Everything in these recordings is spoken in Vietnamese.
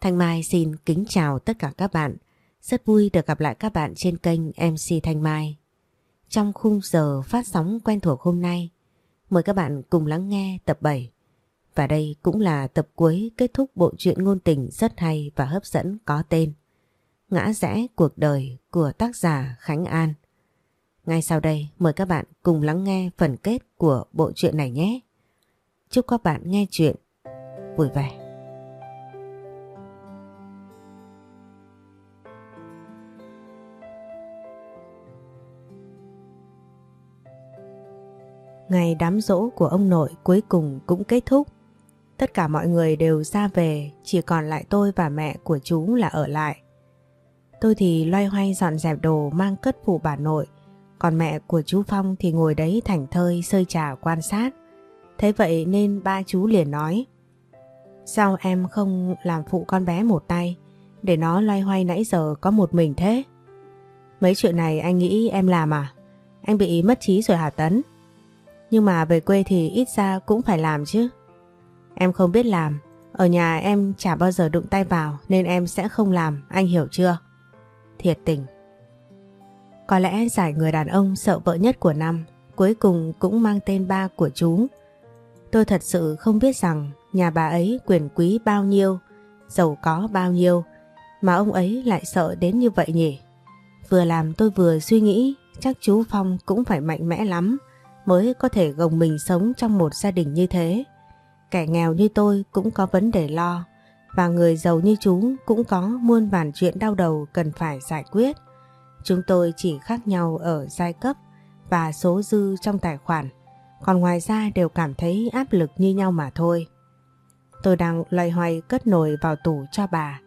Thanh Mai xin kính chào tất cả các bạn. Rất vui được gặp lại các bạn trên kênh MC Thanh Mai. Trong khung giờ phát sóng quen thuộc hôm nay, mời các bạn cùng lắng nghe tập 7. Và đây cũng là tập cuối kết thúc bộ truyện ngôn tình rất hay và hấp dẫn có tên Ngã rẽ cuộc đời của tác giả Khánh An. Ngay sau đây mời các bạn cùng lắng nghe phần kết của bộ truyện này nhé. Chúc các bạn nghe chuyện vui vẻ. Ngày đám dỗ của ông nội cuối cùng cũng kết thúc. Tất cả mọi người đều ra về, chỉ còn lại tôi và mẹ của chú là ở lại. Tôi thì loay hoay dọn dẹp đồ mang cất phụ bà nội, còn mẹ của chú Phong thì ngồi đấy thảnh thơi sơi trà quan sát. Thế vậy nên ba chú liền nói Sao em không làm phụ con bé một tay Để nó loay hoay nãy giờ có một mình thế Mấy chuyện này anh nghĩ em làm à Anh bị mất trí rồi hả Tấn nhưng mà về quê thì ít ra cũng phải làm chứ. Em không biết làm. Ở nhà em chả bao giờ đụng tay vào Nên em sẽ không làm Anh hiểu chưa? Thiệt tình. Có lẽ giải người đàn ông sợ vợ nhất của năm Cuối cùng cũng mang tên ba của chú. Tôi thật sự không biết rằng nhà bà ấy quyền quý bao nhiêu, giàu có bao nhiêu mà ông ấy lại sợ đến như vậy nhỉ. Vừa làm tôi vừa suy nghĩ chắc chú Phong cũng phải mạnh mẽ lắm mới có thể gồng mình sống trong một gia đình như thế. Kẻ nghèo như tôi cũng có vấn đề lo và người giàu như chú cũng có muôn vàn chuyện đau đầu cần phải giải quyết. Chúng tôi chỉ khác nhau ở giai cấp và số dư trong tài khoản còn ngoài ra đều cảm thấy áp lực như nhau mà thôi. Tôi đang loay hoay cất nồi vào tủ cho bà,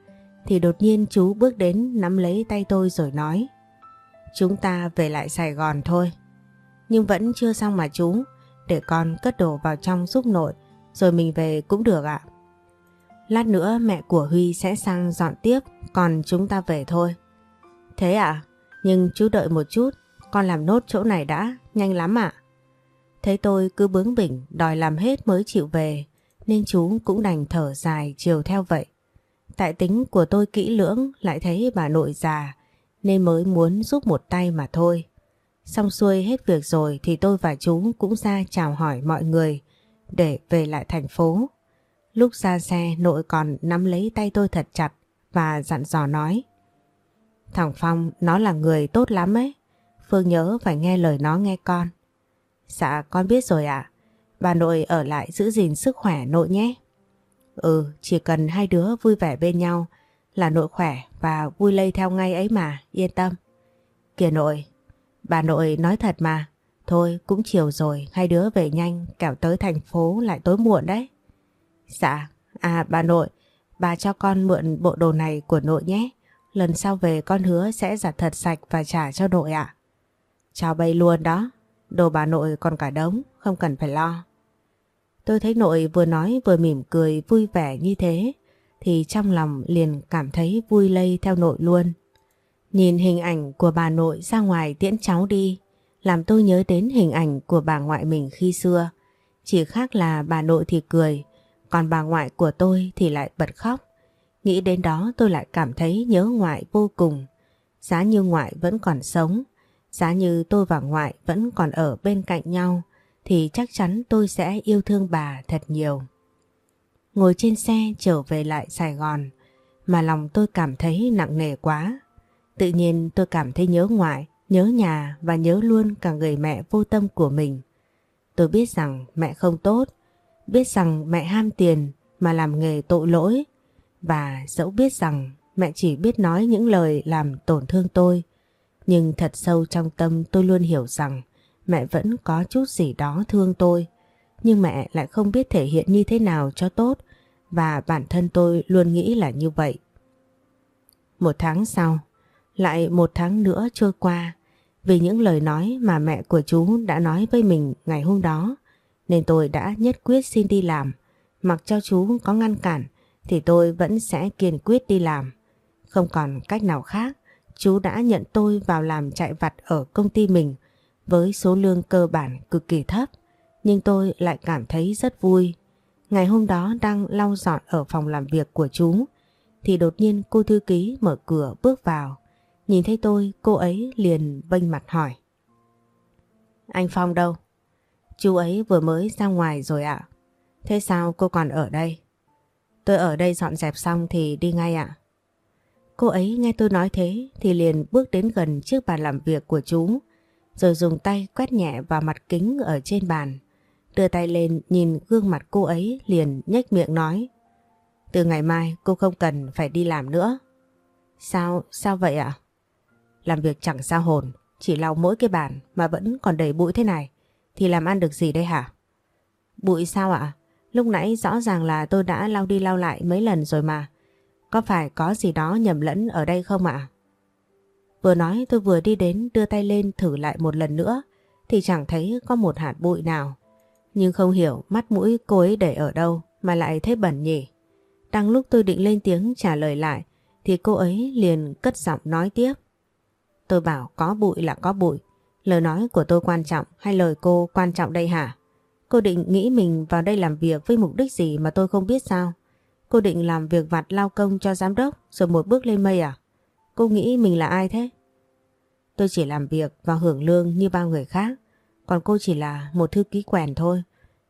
thì đột nhiên chú bước đến nắm lấy tay tôi rồi nói Chúng ta về lại Sài Gòn thôi. Nhưng vẫn chưa xong mà chú, để con cất đồ vào trong giúp nội, rồi mình về cũng được ạ. Lát nữa mẹ của Huy sẽ sang dọn tiếp, còn chúng ta về thôi. Thế ạ? À? Nhưng chú đợi một chút, con làm nốt chỗ này đã, nhanh lắm ạ. Thấy tôi cứ bướng bỉnh đòi làm hết mới chịu về nên chú cũng đành thở dài chiều theo vậy. Tại tính của tôi kỹ lưỡng lại thấy bà nội già nên mới muốn giúp một tay mà thôi. Xong xuôi hết việc rồi thì tôi và chú cũng ra chào hỏi mọi người để về lại thành phố. Lúc ra xe nội còn nắm lấy tay tôi thật chặt và dặn dò nói Thằng Phong nó là người tốt lắm ấy. Phương nhớ phải nghe lời nó nghe con. Dạ con biết rồi ạ. Bà nội ở lại giữ gìn sức khỏe nội nhé. Ừ, chỉ cần hai đứa vui vẻ bên nhau là nội khỏe và vui lây theo ngay ấy mà, yên tâm. Kìa nội, bà nội nói thật mà. Thôi cũng chiều rồi, hai đứa về nhanh, kẻo tới thành phố lại tối muộn đấy. Dạ, à bà nội, bà cho con mượn bộ đồ này của nội nhé. Lần sau về con hứa sẽ giặt thật sạch và trả cho nội ạ. Chào bay luôn đó. Đồ bà nội còn cả đống, không cần phải lo. Tôi thấy nội vừa nói vừa mỉm cười vui vẻ như thế, thì trong lòng liền cảm thấy vui lây theo nội luôn. Nhìn hình ảnh của bà nội ra ngoài tiễn cháu đi, làm tôi nhớ đến hình ảnh của bà ngoại mình khi xưa. Chỉ khác là bà nội thì cười, còn bà ngoại của tôi thì lại bật khóc. Nghĩ đến đó tôi lại cảm thấy nhớ ngoại vô cùng. Giá như ngoại vẫn còn sống, Giá như tôi và ngoại vẫn còn ở bên cạnh nhau thì chắc chắn tôi sẽ yêu thương bà thật nhiều. Ngồi trên xe trở về lại Sài Gòn mà lòng tôi cảm thấy nặng nề quá. Tự nhiên tôi cảm thấy nhớ ngoại, nhớ nhà và nhớ luôn cả người mẹ vô tâm của mình. Tôi biết rằng mẹ không tốt, biết rằng mẹ ham tiền mà làm nghề tội lỗi và dẫu biết rằng mẹ chỉ biết nói những lời làm tổn thương tôi nhưng thật sâu trong tâm tôi luôn hiểu rằng mẹ vẫn có chút gì đó thương tôi. Nhưng mẹ lại không biết thể hiện như thế nào cho tốt và bản thân tôi luôn nghĩ là như vậy. Một tháng sau, lại một tháng nữa trôi qua vì những lời nói mà mẹ của chú đã nói với mình ngày hôm đó nên tôi đã nhất quyết xin đi làm. Mặc cho chú có ngăn cản thì tôi vẫn sẽ kiên quyết đi làm. Không còn cách nào khác chú đã nhận tôi vào làm chạy vặt ở công ty mình với số lương cơ bản cực kỳ thấp, nhưng tôi lại cảm thấy rất vui. Ngày hôm đó đang lau dọn ở phòng làm việc của chú, thì đột nhiên cô thư ký mở cửa bước vào. Nhìn thấy tôi, cô ấy liền bênh mặt hỏi. Anh Phong đâu? Chú ấy vừa mới ra ngoài rồi ạ. Thế sao cô còn ở đây? Tôi ở đây dọn dẹp xong thì đi ngay ạ. Cô ấy nghe tôi nói thế thì liền bước đến gần chiếc bàn làm việc của chú rồi dùng tay quét nhẹ vào mặt kính ở trên bàn. Đưa tay lên nhìn gương mặt cô ấy liền nhếch miệng nói Từ ngày mai cô không cần phải đi làm nữa. Sao, sao vậy ạ? Làm việc chẳng sao hồn, chỉ lau mỗi cái bàn mà vẫn còn đầy bụi thế này thì làm ăn được gì đây hả? Bụi sao ạ? Lúc nãy rõ ràng là tôi đã lau đi lau lại mấy lần rồi mà. Có phải có gì đó nhầm lẫn ở đây không ạ? Vừa nói tôi vừa đi đến đưa tay lên thử lại một lần nữa thì chẳng thấy có một hạt bụi nào. Nhưng không hiểu mắt mũi cô ấy để ở đâu mà lại thấy bẩn nhỉ. Đang lúc tôi định lên tiếng trả lời lại thì cô ấy liền cất giọng nói tiếp. Tôi bảo, có bụi là có bụi. Lời nói của tôi quan trọng hay lời cô quan trọng đây hả? Cô định nghĩ mình vào đây làm việc với mục đích gì mà tôi không biết sao? Cô định làm việc vặt lao công cho giám đốc rồi một bước lên mây à? Cô nghĩ mình là ai thế? Tôi chỉ làm việc và hưởng lương như bao người khác. Còn cô chỉ là một thư ký quèn thôi.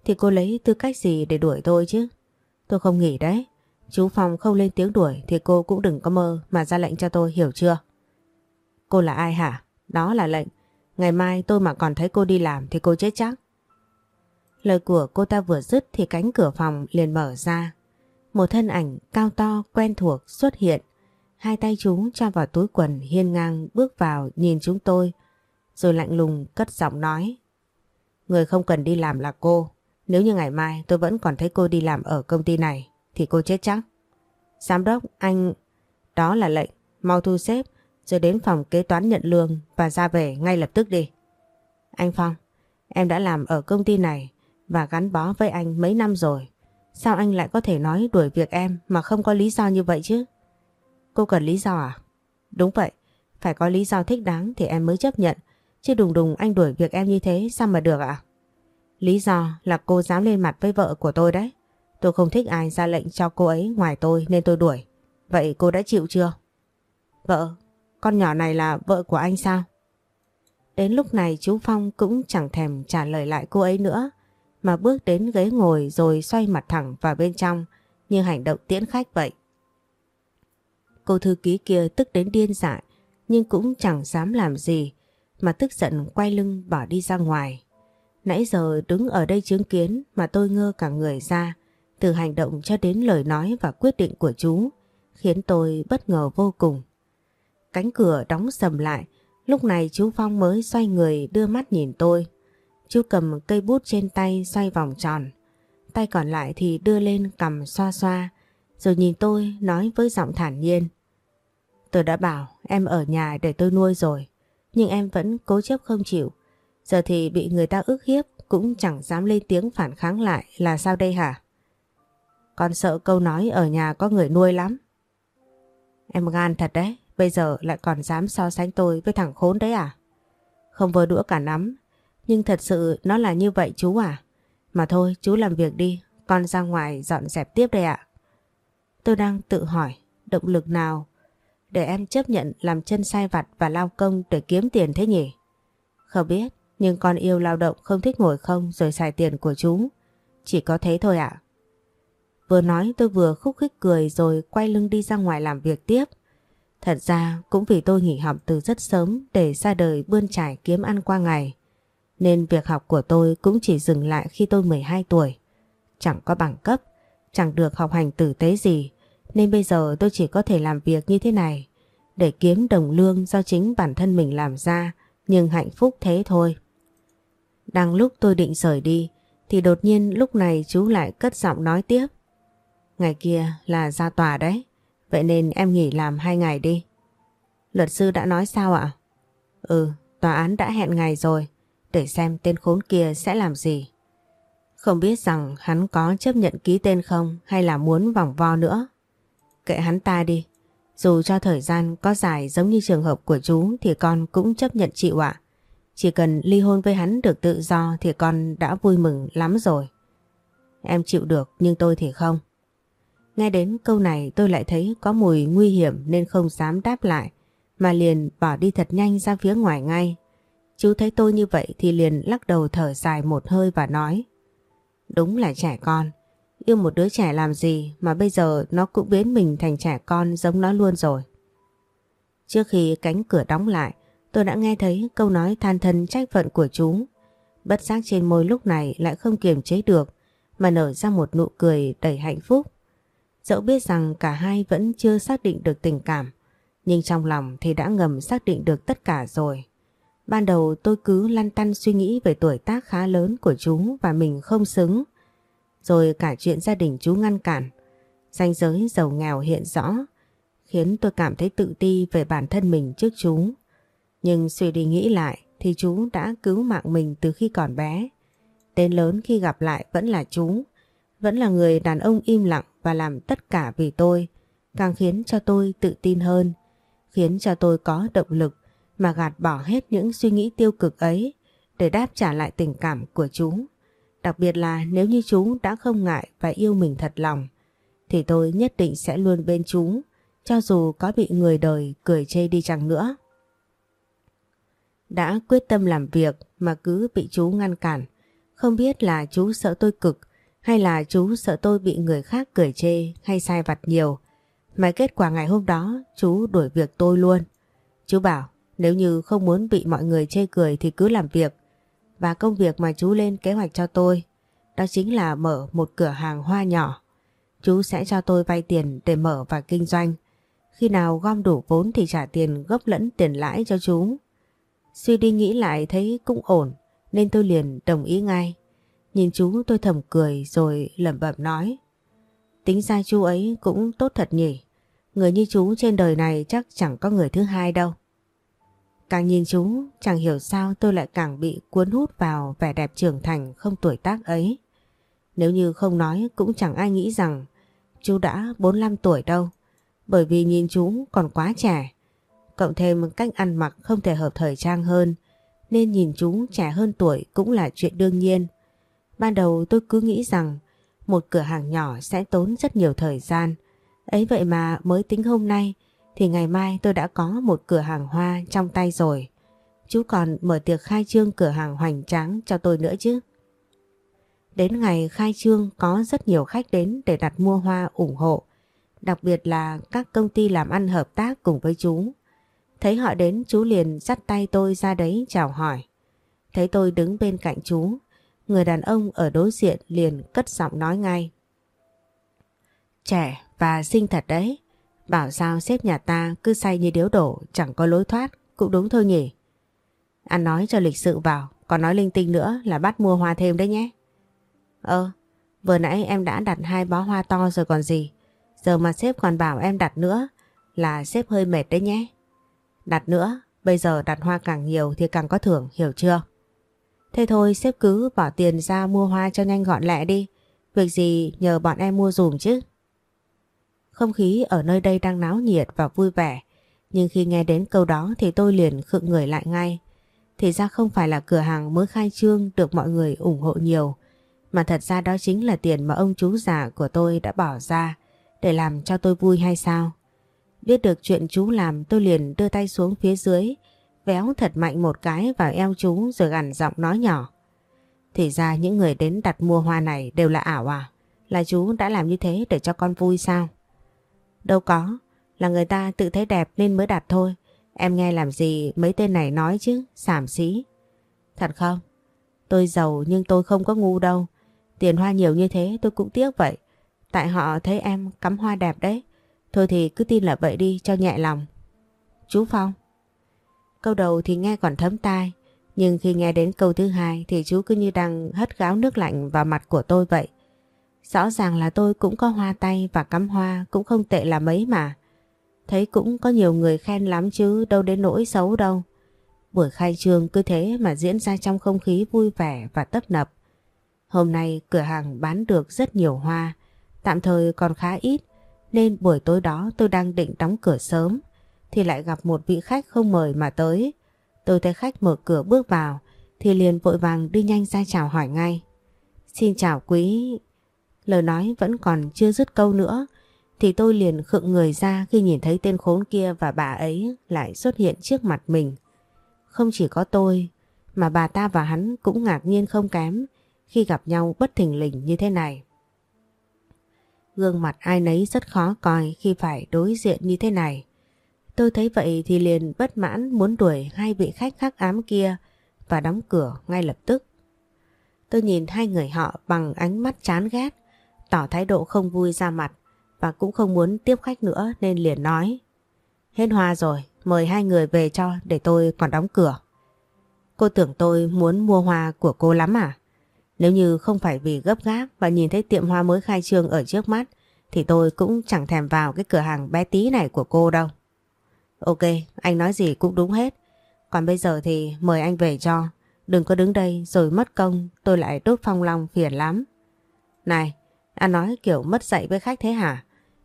Thì cô lấy tư cách gì để đuổi tôi chứ? Tôi không nghỉ đấy. Chú Phong không lên tiếng đuổi thì cô cũng đừng có mơ mà ra lệnh cho tôi, hiểu chưa? Cô là ai hả? Đó là lệnh. Ngày mai tôi mà còn thấy cô đi làm thì cô chết chắc. Lời của cô ta vừa dứt thì cánh cửa phòng liền mở ra. Một thân ảnh cao to quen thuộc xuất hiện. Hai tay chúng cho vào túi quần hiên ngang bước vào nhìn chúng tôi. Rồi lạnh lùng cất giọng nói. Người không cần đi làm là cô. Nếu như ngày mai tôi vẫn còn thấy cô đi làm ở công ty này thì cô chết chắc. Giám đốc, anh... Đó là lệnh. Mau thu xếp rồi đến phòng kế toán nhận lương và ra về ngay lập tức đi. Anh Phong, em đã làm ở công ty này và gắn bó với anh mấy năm rồi. Sao anh lại có thể nói đuổi việc em mà không có lý do như vậy chứ? Cô cần lý do à? Đúng vậy, phải có lý do thích đáng thì em mới chấp nhận. Chứ đùng đùng anh đuổi việc em như thế sao mà được ạ? À? Lý do là cô dám lên mặt với vợ của tôi đấy. Tôi không thích ai ra lệnh cho cô ấy ngoài tôi nên tôi đuổi. Vậy cô đã chịu chưa? Vợ, con nhỏ này là vợ của anh sao? Đến lúc này chú Phong cũng chẳng thèm trả lời lại cô ấy nữa, mà bước đến ghế ngồi rồi xoay mặt thẳng vào bên trong, như hành động tiễn khách vậy. Cô thư ký kia tức đến điên dại, nhưng cũng chẳng dám làm gì, mà tức giận quay lưng bỏ đi ra ngoài. Nãy giờ đứng ở đây chứng kiến mà tôi ngơ cả người ra, từ hành động cho đến lời nói và quyết định của chú, khiến tôi bất ngờ vô cùng. Cánh cửa đóng sầm lại, lúc này chú Phong mới xoay người đưa mắt nhìn tôi. Chú cầm cây bút trên tay xoay vòng tròn, tay còn lại thì đưa lên cầm xoa xoa, rồi nhìn tôi nói với giọng thản nhiên. Tôi đã bảo em ở nhà để tôi nuôi rồi, nhưng em vẫn cố chấp không chịu. Giờ thì bị người ta ức hiếp cũng chẳng dám lên tiếng phản kháng lại là sao đây hả? Con sợ câu nói ở nhà có người nuôi lắm. Em gan thật đấy, Bây giờ lại còn dám so sánh tôi với thằng khốn đấy à? Không vơ đũa cả nắm. Nhưng thật sự nó là như vậy chú à? Mà thôi chú làm việc đi. Con ra ngoài dọn dẹp tiếp đây ạ. Tôi đang tự hỏi động lực nào để em chấp nhận làm chân sai vặt và lao công để kiếm tiền thế nhỉ? Không biết, nhưng con yêu lao động không thích ngồi không rồi xài tiền của chú. Chỉ có thế thôi ạ. Vừa nói tôi vừa khúc khích cười rồi quay lưng đi ra ngoài làm việc tiếp. Thật ra cũng vì tôi nghỉ học từ rất sớm để ra đời bươn trải kiếm ăn qua ngày. Nên việc học của tôi cũng chỉ dừng lại khi tôi 12 tuổi. Chẳng có bằng cấp, chẳng được học hành tử tế gì. Nên bây giờ tôi chỉ có thể làm việc như thế này để kiếm đồng lương do chính bản thân mình làm ra nhưng hạnh phúc thế thôi. Đang lúc tôi định rời đi thì đột nhiên lúc này chú lại cất giọng nói tiếp. Ngày kia là ra tòa đấy. Vậy nên em nghỉ làm hai ngày đi. Luật sư đã nói sao ạ? Ừ, tòa án đã hẹn ngày rồi. Để xem tên khốn kia sẽ làm gì. Không biết rằng hắn có chấp nhận ký tên không hay là muốn vòng vo nữa. Kệ hắn ta đi. Dù cho thời gian có dài giống như trường hợp của chú thì con cũng chấp nhận chịu ạ. Chỉ cần ly hôn với hắn được tự do thì con đã vui mừng lắm rồi. Em chịu được nhưng tôi thì không. Nghe đến câu này tôi lại thấy có mùi nguy hiểm nên không dám đáp lại mà liền bỏ đi thật nhanh ra phía ngoài ngay. Chú thấy tôi như vậy thì liền lắc đầu thở dài một hơi và nói Đúng là trẻ con, yêu một đứa trẻ làm gì mà bây giờ nó cũng biến mình thành trẻ con giống nó luôn rồi. Trước khi cánh cửa đóng lại, tôi đã nghe thấy câu nói than thân trách phận của chú. Bất giác trên môi lúc này lại không kiềm chế được mà nở ra một nụ cười đầy hạnh phúc. Dẫu biết rằng cả hai vẫn chưa xác định được tình cảm, nhưng trong lòng thì đã ngầm xác định được tất cả rồi. Ban đầu tôi cứ lăn tăn suy nghĩ về tuổi tác khá lớn của chú và mình không xứng. Rồi cả chuyện gia đình chú ngăn cản. Danh giới giàu nghèo hiện rõ, khiến tôi cảm thấy tự ti về bản thân mình trước chú. Nhưng suy đi nghĩ lại thì chú đã cứu mạng mình từ khi còn bé. Đến lớn khi gặp lại vẫn là chú, vẫn là người đàn ông im lặng và làm tất cả vì tôi, càng khiến cho tôi tự tin hơn, khiến cho tôi có động lực mà gạt bỏ hết những suy nghĩ tiêu cực ấy để đáp trả lại tình cảm của chú. Đặc biệt là nếu như chú đã không ngại và yêu mình thật lòng, thì tôi nhất định sẽ luôn bên chú, cho dù có bị người đời cười chê đi chăng nữa. Đã quyết tâm làm việc mà cứ bị chú ngăn cản, không biết là chú sợ tôi cực hay là chú sợ tôi bị người khác cười chê hay sai vặt nhiều. Mà kết quả ngày hôm đó, chú đuổi việc tôi luôn. Chú bảo, nếu như không muốn bị mọi người chê cười thì cứ làm việc. Và công việc mà chú lên kế hoạch cho tôi, đó chính là mở một cửa hàng hoa nhỏ. Chú sẽ cho tôi vay tiền để mở và kinh doanh. Khi nào gom đủ vốn thì trả tiền gấp lẫn tiền lãi cho chú. Suy đi nghĩ lại thấy cũng ổn, nên tôi liền đồng ý ngay. Nhìn chú tôi thầm cười rồi lẩm bẩm nói. Tính ra chú ấy cũng tốt thật nhỉ. Người như chú trên đời này chắc chẳng có người thứ hai đâu. Càng nhìn chú, chẳng hiểu sao tôi lại càng bị cuốn hút vào vẻ đẹp trưởng thành không tuổi tác ấy. Nếu như không nói cũng chẳng ai nghĩ rằng chú đã 45 tuổi đâu. Bởi vì nhìn chú còn quá trẻ. Cộng thêm cách ăn mặc không thể hợp thời trang hơn. Nên nhìn chú trẻ hơn tuổi cũng là chuyện đương nhiên. Ban đầu tôi cứ nghĩ rằng một cửa hàng nhỏ sẽ tốn rất nhiều thời gian. Ấy vậy mà mới tính hôm nay thì ngày mai tôi đã có một cửa hàng hoa trong tay rồi. Chú còn mở tiệc khai trương cửa hàng hoành tráng cho tôi nữa chứ. Đến ngày khai trương có rất nhiều khách đến để đặt mua hoa ủng hộ. Đặc biệt là các công ty làm ăn hợp tác cùng với chú. Thấy họ đến chú liền dắt tay tôi ra đấy chào hỏi. Thấy tôi đứng bên cạnh chú, người đàn ông ở đối diện liền cất giọng nói ngay. Trẻ và xinh thật đấy. Bảo sao xếp nhà ta cứ say như điếu đổ chẳng có lối thoát, cũng đúng thôi nhỉ. Ăn nói cho lịch sự vào, còn nói linh tinh nữa là bắt mua hoa thêm đấy nhé. Ơ, vừa nãy em đã đặt hai bó hoa to rồi còn gì. Giờ mà sếp còn bảo em đặt nữa là sếp hơi mệt đấy nhé. Đặt nữa, bây giờ đặt hoa càng nhiều thì càng có thưởng, hiểu chưa? Thế thôi sếp cứ bỏ tiền ra mua hoa cho nhanh gọn lẹ đi. Việc gì nhờ bọn em mua dùm chứ. Không khí ở nơi đây đang náo nhiệt và vui vẻ. Nhưng khi nghe đến câu đó thì tôi liền khựng người lại ngay. Thì ra không phải là cửa hàng mới khai trương được mọi người ủng hộ nhiều. Mà thật ra đó chính là tiền mà ông chú già của tôi đã bỏ ra để làm cho tôi vui hay sao? Biết được chuyện chú làm, tôi liền đưa tay xuống phía dưới véo thật mạnh một cái vào eo chú rồi gằn giọng nói nhỏ. Thì ra những người đến đặt mua hoa này đều là ảo à? Là chú đã làm như thế để cho con vui sao? Đâu có, là người ta tự thấy đẹp nên mới đặt thôi. Em nghe làm gì mấy tên này nói chứ, xảm xí. Thật không? Tôi giàu nhưng tôi không có ngu đâu. Tiền hoa nhiều như thế tôi cũng tiếc vậy. Tại họ thấy em cắm hoa đẹp đấy. Thôi thì cứ tin là vậy đi cho nhẹ lòng. Chú Phong. Câu đầu thì nghe còn thấm tai. Nhưng khi nghe đến câu thứ hai thì chú cứ như đang hất gáo nước lạnh vào mặt của tôi vậy. Rõ ràng là tôi cũng có hoa tay và cắm hoa cũng không tệ là mấy mà. Thấy cũng có nhiều người khen lắm chứ đâu đến nỗi xấu đâu. Buổi khai trương cứ thế mà diễn ra trong không khí vui vẻ và tấp nập. Hôm nay cửa hàng bán được rất nhiều hoa, tạm thời còn khá ít nên buổi tối đó tôi đang định đóng cửa sớm thì lại gặp một vị khách không mời mà tới. Tôi thấy khách mở cửa bước vào thì liền vội vàng đi nhanh ra chào hỏi ngay. Xin chào quý, Lời nói vẫn còn chưa dứt câu nữa thì tôi liền khựng người ra khi nhìn thấy tên khốn kia và bà ấy lại xuất hiện trước mặt mình. Không chỉ có tôi, mà bà ta và hắn cũng ngạc nhiên không kém khi gặp nhau bất thình lình như thế này. Gương mặt ai nấy rất khó coi khi phải đối diện như thế này. Tôi thấy vậy thì liền bất mãn muốn đuổi hai vị khách khắc ám kia và đóng cửa ngay lập tức. Tôi nhìn hai người họ bằng ánh mắt chán ghét, tỏ thái độ không vui ra mặt và cũng không muốn tiếp khách nữa nên liền nói. Hết hoa rồi, mời hai người về cho để tôi còn đóng cửa. Cô tưởng tôi muốn mua hoa của cô lắm à? Nếu như không phải vì gấp gáp và nhìn thấy tiệm hoa mới khai trương ở trước mắt thì tôi cũng chẳng thèm vào cái cửa hàng bé tí này của cô đâu. Ok, anh nói gì cũng đúng hết. Còn bây giờ thì mời anh về cho. Đừng có đứng đây rồi mất công tôi lại đốt phong long phiền lắm. Này, anh nói kiểu mất dạy với khách thế hả?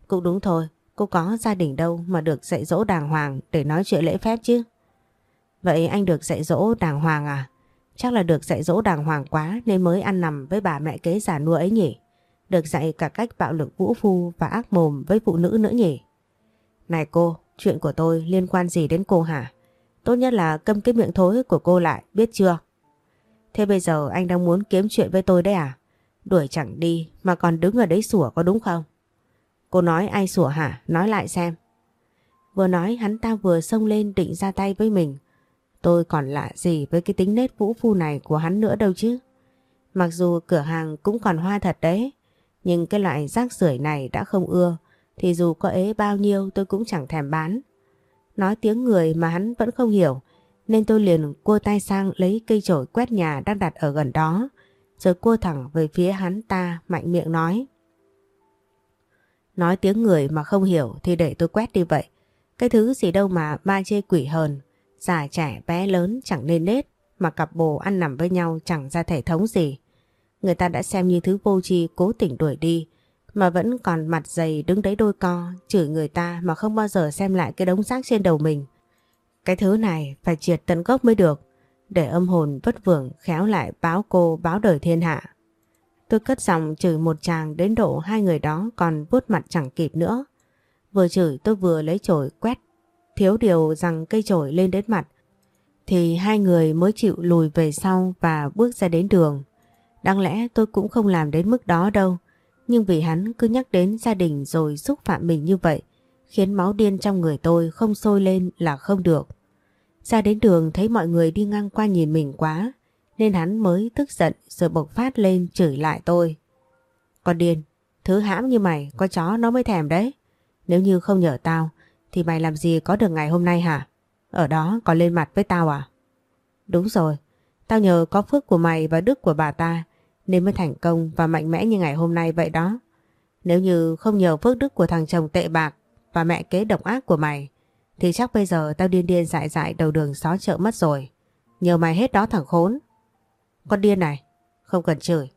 Cũng đúng thôi, cô có gia đình đâu mà được dạy dỗ đàng hoàng để nói chuyện lễ phép chứ. Vậy anh được dạy dỗ đàng hoàng à? Chắc là được dạy dỗ đàng hoàng quá nên mới ăn nằm với bà mẹ kế giả nua ấy nhỉ? Được dạy cả cách bạo lực vũ phu và ác mồm với phụ nữ nữa nhỉ? Này cô, chuyện của tôi liên quan gì đến cô hả? Tốt nhất là câm cái miệng thối của cô lại, biết chưa? Thế bây giờ anh đang muốn kiếm chuyện với tôi đấy à? Đuổi chẳng đi mà còn đứng ở đấy sủa có đúng không? Cô nói ai sủa hả? Nói lại xem. Vừa nói hắn ta vừa xông lên định ra tay với mình. Tôi còn lạ gì với cái tính nết vũ phu này của hắn nữa đâu chứ. Mặc dù cửa hàng cũng còn hoa thật đấy, nhưng cái loại rác rưởi này đã không ưa, thì dù có ế bao nhiêu tôi cũng chẳng thèm bán. Nói tiếng người mà hắn vẫn không hiểu, nên tôi liền cua tay sang lấy cây chổi quét nhà đang đặt ở gần đó, rồi cua thẳng về phía hắn ta mạnh miệng nói. Nói tiếng người mà không hiểu thì để tôi quét đi vậy. Cái thứ gì đâu mà ba chê quỷ hờn, già trẻ bé lớn chẳng nên nết, mà cặp bồ ăn nằm với nhau chẳng ra thể thống gì. Người ta đã xem như thứ vô tri cố tình đuổi đi, mà vẫn còn mặt dày đứng đấy đôi co, chửi người ta mà không bao giờ xem lại cái đống rác trên đầu mình. Cái thứ này phải triệt tận gốc mới được, để âm hồn vất vưởng khéo lại báo cô báo đời thiên hạ. Tôi cất giọng chửi một chàng đến độ hai người đó còn vuốt mặt chẳng kịp nữa. Vừa chửi tôi vừa lấy chổi quét, thiếu điều rằng cây chổi lên đến mặt, thì hai người mới chịu lùi về sau và bước ra đến đường. Đáng lẽ tôi cũng không làm đến mức đó đâu, nhưng vì hắn cứ nhắc đến gia đình rồi xúc phạm mình như vậy, khiến máu điên trong người tôi không sôi lên là không được. Ra đến đường thấy mọi người đi ngang qua nhìn mình quá, nên hắn mới tức giận rồi bộc phát lên chửi lại tôi. Con điên, thứ hãm như mày có chó nó mới thèm đấy. Nếu như không nhờ tao thì mày làm gì có được ngày hôm nay hả? Ở đó còn lên mặt với tao à? Đúng rồi, tao nhờ có phước của mày và đức của bà ta nên mới thành công và mạnh mẽ như ngày hôm nay vậy đó. Nếu như không nhờ phước đức của thằng chồng tệ bạc và mẹ kế độc ác của mày thì chắc bây giờ tao điên điên dại dại đầu đường xó chợ mất rồi. Nhờ mày hết đó thằng khốn. Con điên này, không cần chửi.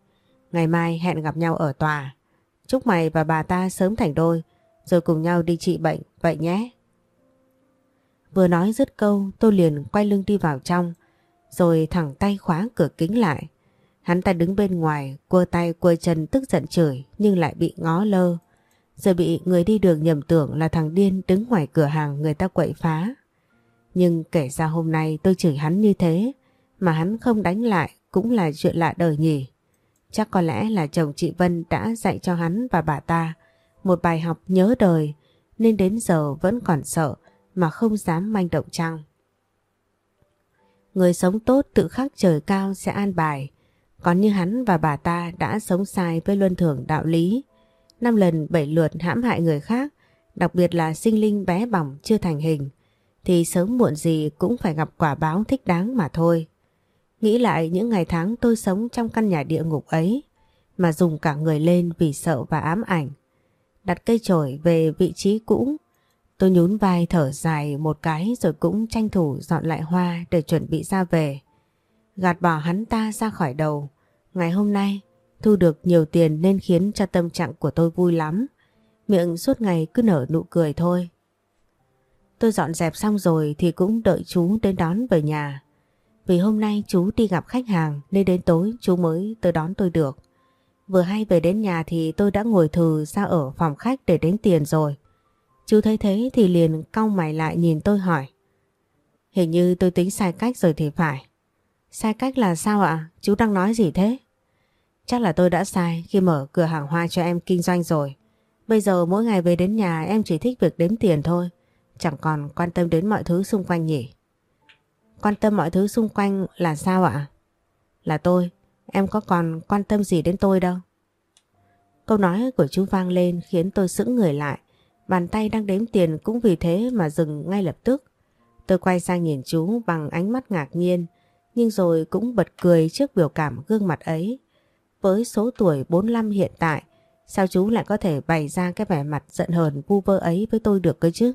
Ngày mai hẹn gặp nhau ở tòa. Chúc mày và bà ta sớm thành đôi rồi cùng nhau đi trị bệnh vậy nhé. Vừa nói dứt câu tôi liền quay lưng đi vào trong rồi thẳng tay khóa cửa kính lại. Hắn ta đứng bên ngoài quơ tay quơ chân tức giận chửi nhưng lại bị ngó lơ. Rồi bị người đi đường nhầm tưởng là thằng điên đứng ngoài cửa hàng người ta quậy phá. Nhưng kể ra hôm nay tôi chửi hắn như thế mà hắn không đánh lại cũng là chuyện lạ đời nhỉ. Chắc có lẽ là chồng chị Vân đã dạy cho hắn và bà ta một bài học nhớ đời nên đến giờ vẫn còn sợ mà không dám manh động chăng. Người sống tốt tự khắc trời cao sẽ an bài, còn như hắn và bà ta đã sống sai với luân thường đạo lý, năm lần bảy lượt hãm hại người khác, đặc biệt là sinh linh bé bỏng chưa thành hình, thì sớm muộn gì cũng phải gặp quả báo thích đáng mà thôi. Nghĩ lại những ngày tháng tôi sống trong căn nhà địa ngục ấy mà dùng cả người lên vì sợ và ám ảnh. Đặt cây chổi về vị trí cũ, tôi nhún vai thở dài một cái rồi cũng tranh thủ dọn lại hoa để chuẩn bị ra về. Gạt bỏ hắn ta ra khỏi đầu. Ngày hôm nay, thu được nhiều tiền nên khiến cho tâm trạng của tôi vui lắm. Miệng suốt ngày cứ nở nụ cười thôi. Tôi dọn dẹp xong rồi thì cũng đợi chú đến đón về nhà. Vì hôm nay chú đi gặp khách hàng nên đến tối chú mới tới đón tôi được. Vừa hay về đến nhà thì tôi đã ngồi thừ ra ở phòng khách để đếm tiền rồi. Chú thấy thế thì liền cau mày lại nhìn tôi hỏi. Hình như tôi tính sai cách rồi thì phải. Sai cách là sao ạ? Chú đang nói gì thế? Chắc là tôi đã sai khi mở cửa hàng hoa cho em kinh doanh rồi. Bây giờ mỗi ngày về đến nhà em chỉ thích việc đếm tiền thôi. Chẳng còn quan tâm đến mọi thứ xung quanh nhỉ. Quan tâm mọi thứ xung quanh là sao ạ? Là tôi. Em có còn quan tâm gì đến tôi đâu. Câu nói của chú vang lên khiến tôi sững người lại. Bàn tay đang đếm tiền cũng vì thế mà dừng ngay lập tức. Tôi quay sang nhìn chú bằng ánh mắt ngạc nhiên, nhưng rồi cũng bật cười trước biểu cảm gương mặt ấy. Với số tuổi 45 hiện tại, sao chú lại có thể bày ra cái vẻ mặt giận hờn vu vơ ấy với tôi được cơ chứ?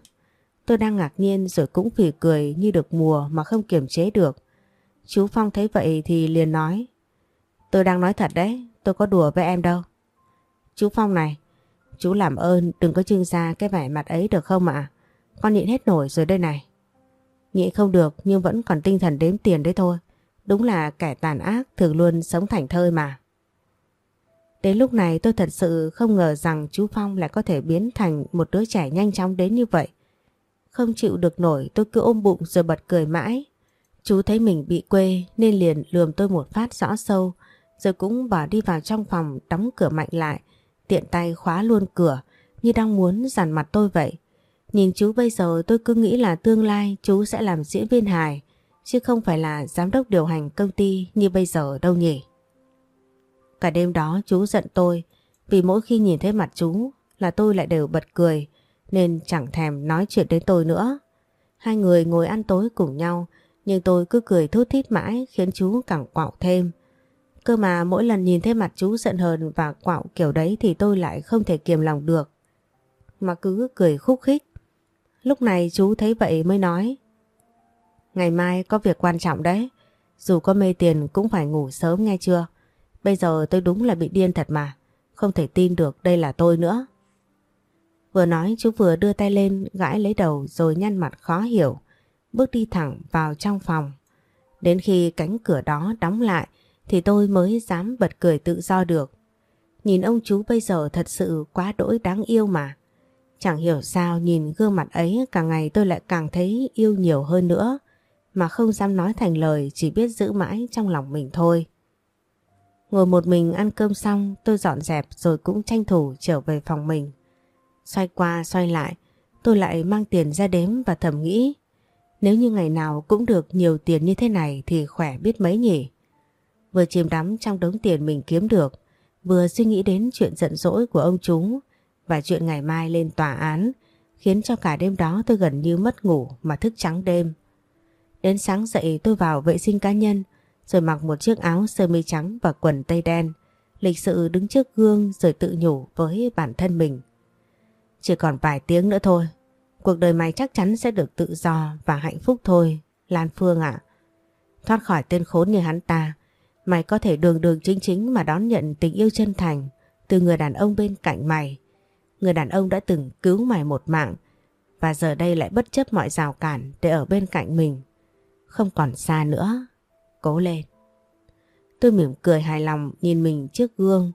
Tôi đang ngạc nhiên rồi cũng phì cười như được mùa mà không kiềm chế được. Chú Phong thấy vậy thì liền nói Tôi đang nói thật đấy, tôi có đùa với em đâu. Chú Phong này, chú làm ơn đừng có trưng ra cái vẻ mặt ấy được không ạ? Con nhịn hết nổi rồi đây này. Nhịn không được nhưng vẫn còn tinh thần đếm tiền đấy thôi. Đúng là kẻ tàn ác thường luôn sống thành thơi mà. Đến lúc này tôi thật sự không ngờ rằng chú Phong lại có thể biến thành một đứa trẻ nhanh chóng đến như vậy. Không chịu được nổi, tôi cứ ôm bụng rồi bật cười mãi. Chú thấy mình bị quê nên liền lườm tôi một phát rõ sâu, rồi cũng bỏ đi vào trong phòng đóng cửa mạnh lại, tiện tay khóa luôn cửa, như đang muốn dằn mặt tôi vậy. Nhìn chú bây giờ tôi cứ nghĩ là tương lai chú sẽ làm diễn viên hài chứ không phải là giám đốc điều hành công ty như bây giờ đâu nhỉ. Cả đêm đó chú giận tôi, vì mỗi khi nhìn thấy mặt chú là tôi lại đều bật cười, nên chẳng thèm nói chuyện đến tôi nữa. Hai người ngồi ăn tối cùng nhau, nhưng tôi cứ cười thút thít mãi khiến chú càng quạo thêm. Cơ mà mỗi lần nhìn thấy mặt chú giận hờn và quạo kiểu đấy thì tôi lại không thể kiềm lòng được. Mà cứ cười khúc khích. Lúc này chú thấy vậy mới nói. Ngày mai có việc quan trọng đấy. Dù có mê tiền cũng phải ngủ sớm nghe chưa. Bây giờ tôi đúng là bị điên thật mà. Không thể tin được đây là tôi nữa. Vừa nói, chú vừa đưa tay lên, gãi lấy đầu rồi nhăn mặt khó hiểu. Bước đi thẳng vào trong phòng. Đến khi cánh cửa đó đóng lại thì tôi mới dám bật cười tự do được. Nhìn ông chú bây giờ thật sự quá đỗi đáng yêu mà. Chẳng hiểu sao nhìn gương mặt ấy càng ngày tôi lại càng thấy yêu nhiều hơn nữa mà không dám nói thành lời chỉ biết giữ mãi trong lòng mình thôi. Ngồi một mình ăn cơm xong tôi dọn dẹp rồi cũng tranh thủ trở về phòng mình. Xoay qua xoay lại tôi lại mang tiền ra đếm và thầm nghĩ nếu như ngày nào cũng được nhiều tiền như thế này thì khỏe biết mấy nhỉ. Vừa chìm đắm trong đống tiền mình kiếm được, vừa suy nghĩ đến chuyện giận dỗi của ông chú và chuyện ngày mai lên tòa án, khiến cho cả đêm đó tôi gần như mất ngủ mà thức trắng đêm. Đến sáng dậy tôi vào vệ sinh cá nhân, rồi mặc một chiếc áo sơ mi trắng và quần tây đen, lịch sự đứng trước gương rồi tự nhủ với bản thân mình. Chỉ còn vài tiếng nữa thôi, cuộc đời mày chắc chắn sẽ được tự do và hạnh phúc thôi, Lan Phương ạ. Thoát khỏi tên khốn như hắn ta, Mày có thể đường đường chính chính mà đón nhận tình yêu chân thành từ người đàn ông bên cạnh mày. Người đàn ông đã từng cứu mày một mạng và giờ đây lại bất chấp mọi rào cản để ở bên cạnh mình. Không còn xa nữa. Cố lên. Tôi mỉm cười hài lòng nhìn mình trước gương.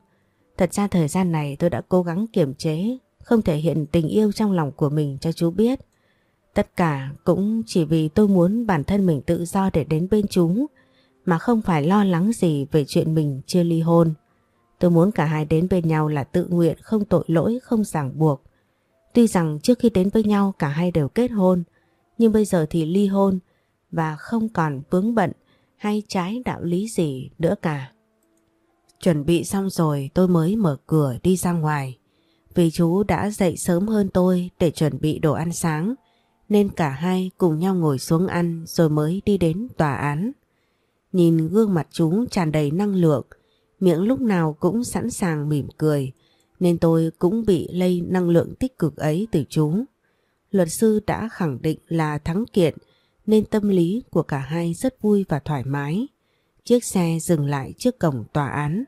Thật ra thời gian này tôi đã cố gắng kiềm chế, không thể hiện tình yêu trong lòng của mình cho chú biết. Tất cả cũng chỉ vì tôi muốn bản thân mình tự do để đến bên chú mà không phải lo lắng gì về chuyện mình chưa ly hôn. Tôi muốn cả hai đến bên nhau là tự nguyện, không tội lỗi, không ràng buộc. Tuy rằng trước khi đến với nhau cả hai đều kết hôn, nhưng bây giờ thì ly hôn và không còn vướng bận hay trái đạo lý gì nữa cả. Chuẩn bị xong rồi tôi mới mở cửa đi ra ngoài. Vì chú đã dậy sớm hơn tôi để chuẩn bị đồ ăn sáng, nên cả hai cùng nhau ngồi xuống ăn rồi mới đi đến tòa án. Nhìn gương mặt chú tràn đầy năng lượng, miệng lúc nào cũng sẵn sàng mỉm cười, nên tôi cũng bị lây năng lượng tích cực ấy từ chú. Luật sư đã khẳng định là thắng kiện, nên tâm lý của cả hai rất vui và thoải mái. Chiếc xe dừng lại trước cổng tòa án.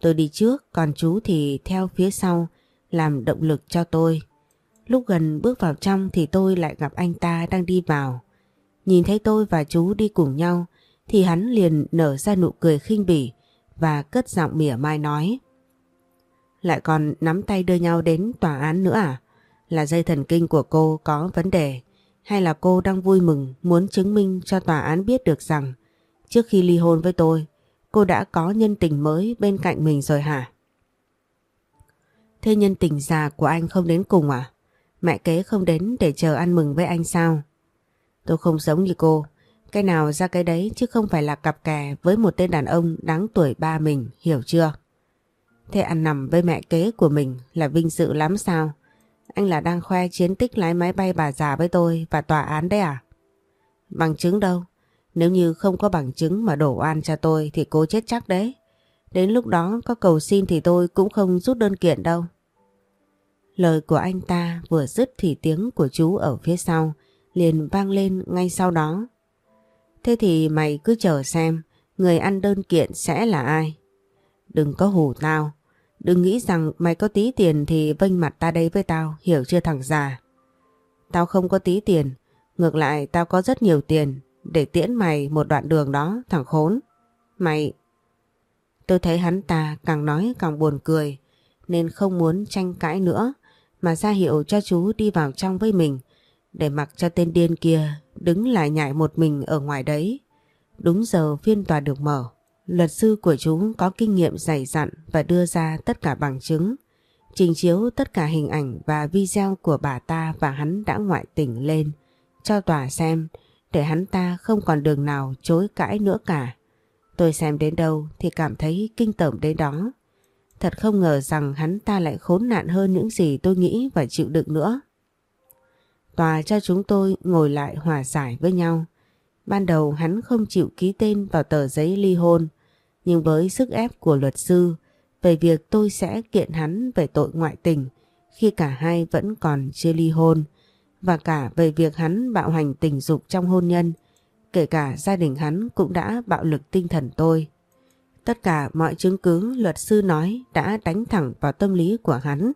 Tôi đi trước, còn chú thì theo phía sau, làm động lực cho tôi. Lúc gần bước vào trong thì tôi lại gặp anh ta đang đi vào. Nhìn thấy tôi và chú đi cùng nhau, thì hắn liền nở ra nụ cười khinh bỉ và cất giọng mỉa mai nói Lại còn nắm tay đưa nhau đến tòa án nữa à? Là dây thần kinh của cô có vấn đề hay là cô đang vui mừng muốn chứng minh cho tòa án biết được rằng trước khi ly hôn với tôi cô đã có nhân tình mới bên cạnh mình rồi hả? Thế nhân tình già của anh không đến cùng à? Mẹ kế không đến để chờ ăn mừng với anh sao? Tôi không giống như cô. Cái nào ra cái đấy chứ không phải là cặp kè với một tên đàn ông đáng tuổi ba mình, hiểu chưa? Thế ăn nằm với mẹ kế của mình là vinh dự lắm sao? Anh là đang khoe chiến tích lái máy bay bà già với tôi và tòa án đấy à? Bằng chứng đâu? Nếu như không có bằng chứng mà đổ oan cho tôi thì cô chết chắc đấy. Đến lúc đó có cầu xin thì tôi cũng không rút đơn kiện đâu. Lời của anh ta vừa dứt thì tiếng của chú ở phía sau liền vang lên ngay sau đó. Thế thì mày cứ chờ xem, người ăn đơn kiện sẽ là ai. Đừng có hù tao. Đừng nghĩ rằng mày có tí tiền thì vênh mặt ta đây với tao, hiểu chưa thằng già. Tao không có tí tiền, ngược lại tao có rất nhiều tiền để tiễn mày một đoạn đường đó, thằng khốn. Mày... Tôi thấy hắn ta càng nói càng buồn cười, nên không muốn tranh cãi nữa, mà ra hiệu cho chú đi vào trong với mình, để mặc cho tên điên kia đứng lại nhại một mình ở ngoài đấy. Đúng giờ phiên tòa được mở. Luật sư của chúng có kinh nghiệm dày dặn và đưa ra tất cả bằng chứng, trình chiếu tất cả hình ảnh và video của bà ta và hắn đã ngoại tình lên cho tòa xem để hắn ta không còn đường nào chối cãi nữa cả. Tôi xem đến đâu thì cảm thấy kinh tởm đến đó. Thật không ngờ rằng hắn ta lại khốn nạn hơn những gì tôi nghĩ và chịu đựng nữa. Tòa cho chúng tôi ngồi lại hòa giải với nhau. Ban đầu hắn không chịu ký tên vào tờ giấy ly hôn nhưng với sức ép của luật sư về việc tôi sẽ kiện hắn về tội ngoại tình khi cả hai vẫn còn chưa ly hôn và cả về việc hắn bạo hành tình dục trong hôn nhân kể cả gia đình hắn cũng đã bạo lực tinh thần tôi. Tất cả mọi chứng cứ luật sư nói đã đánh thẳng vào tâm lý của hắn.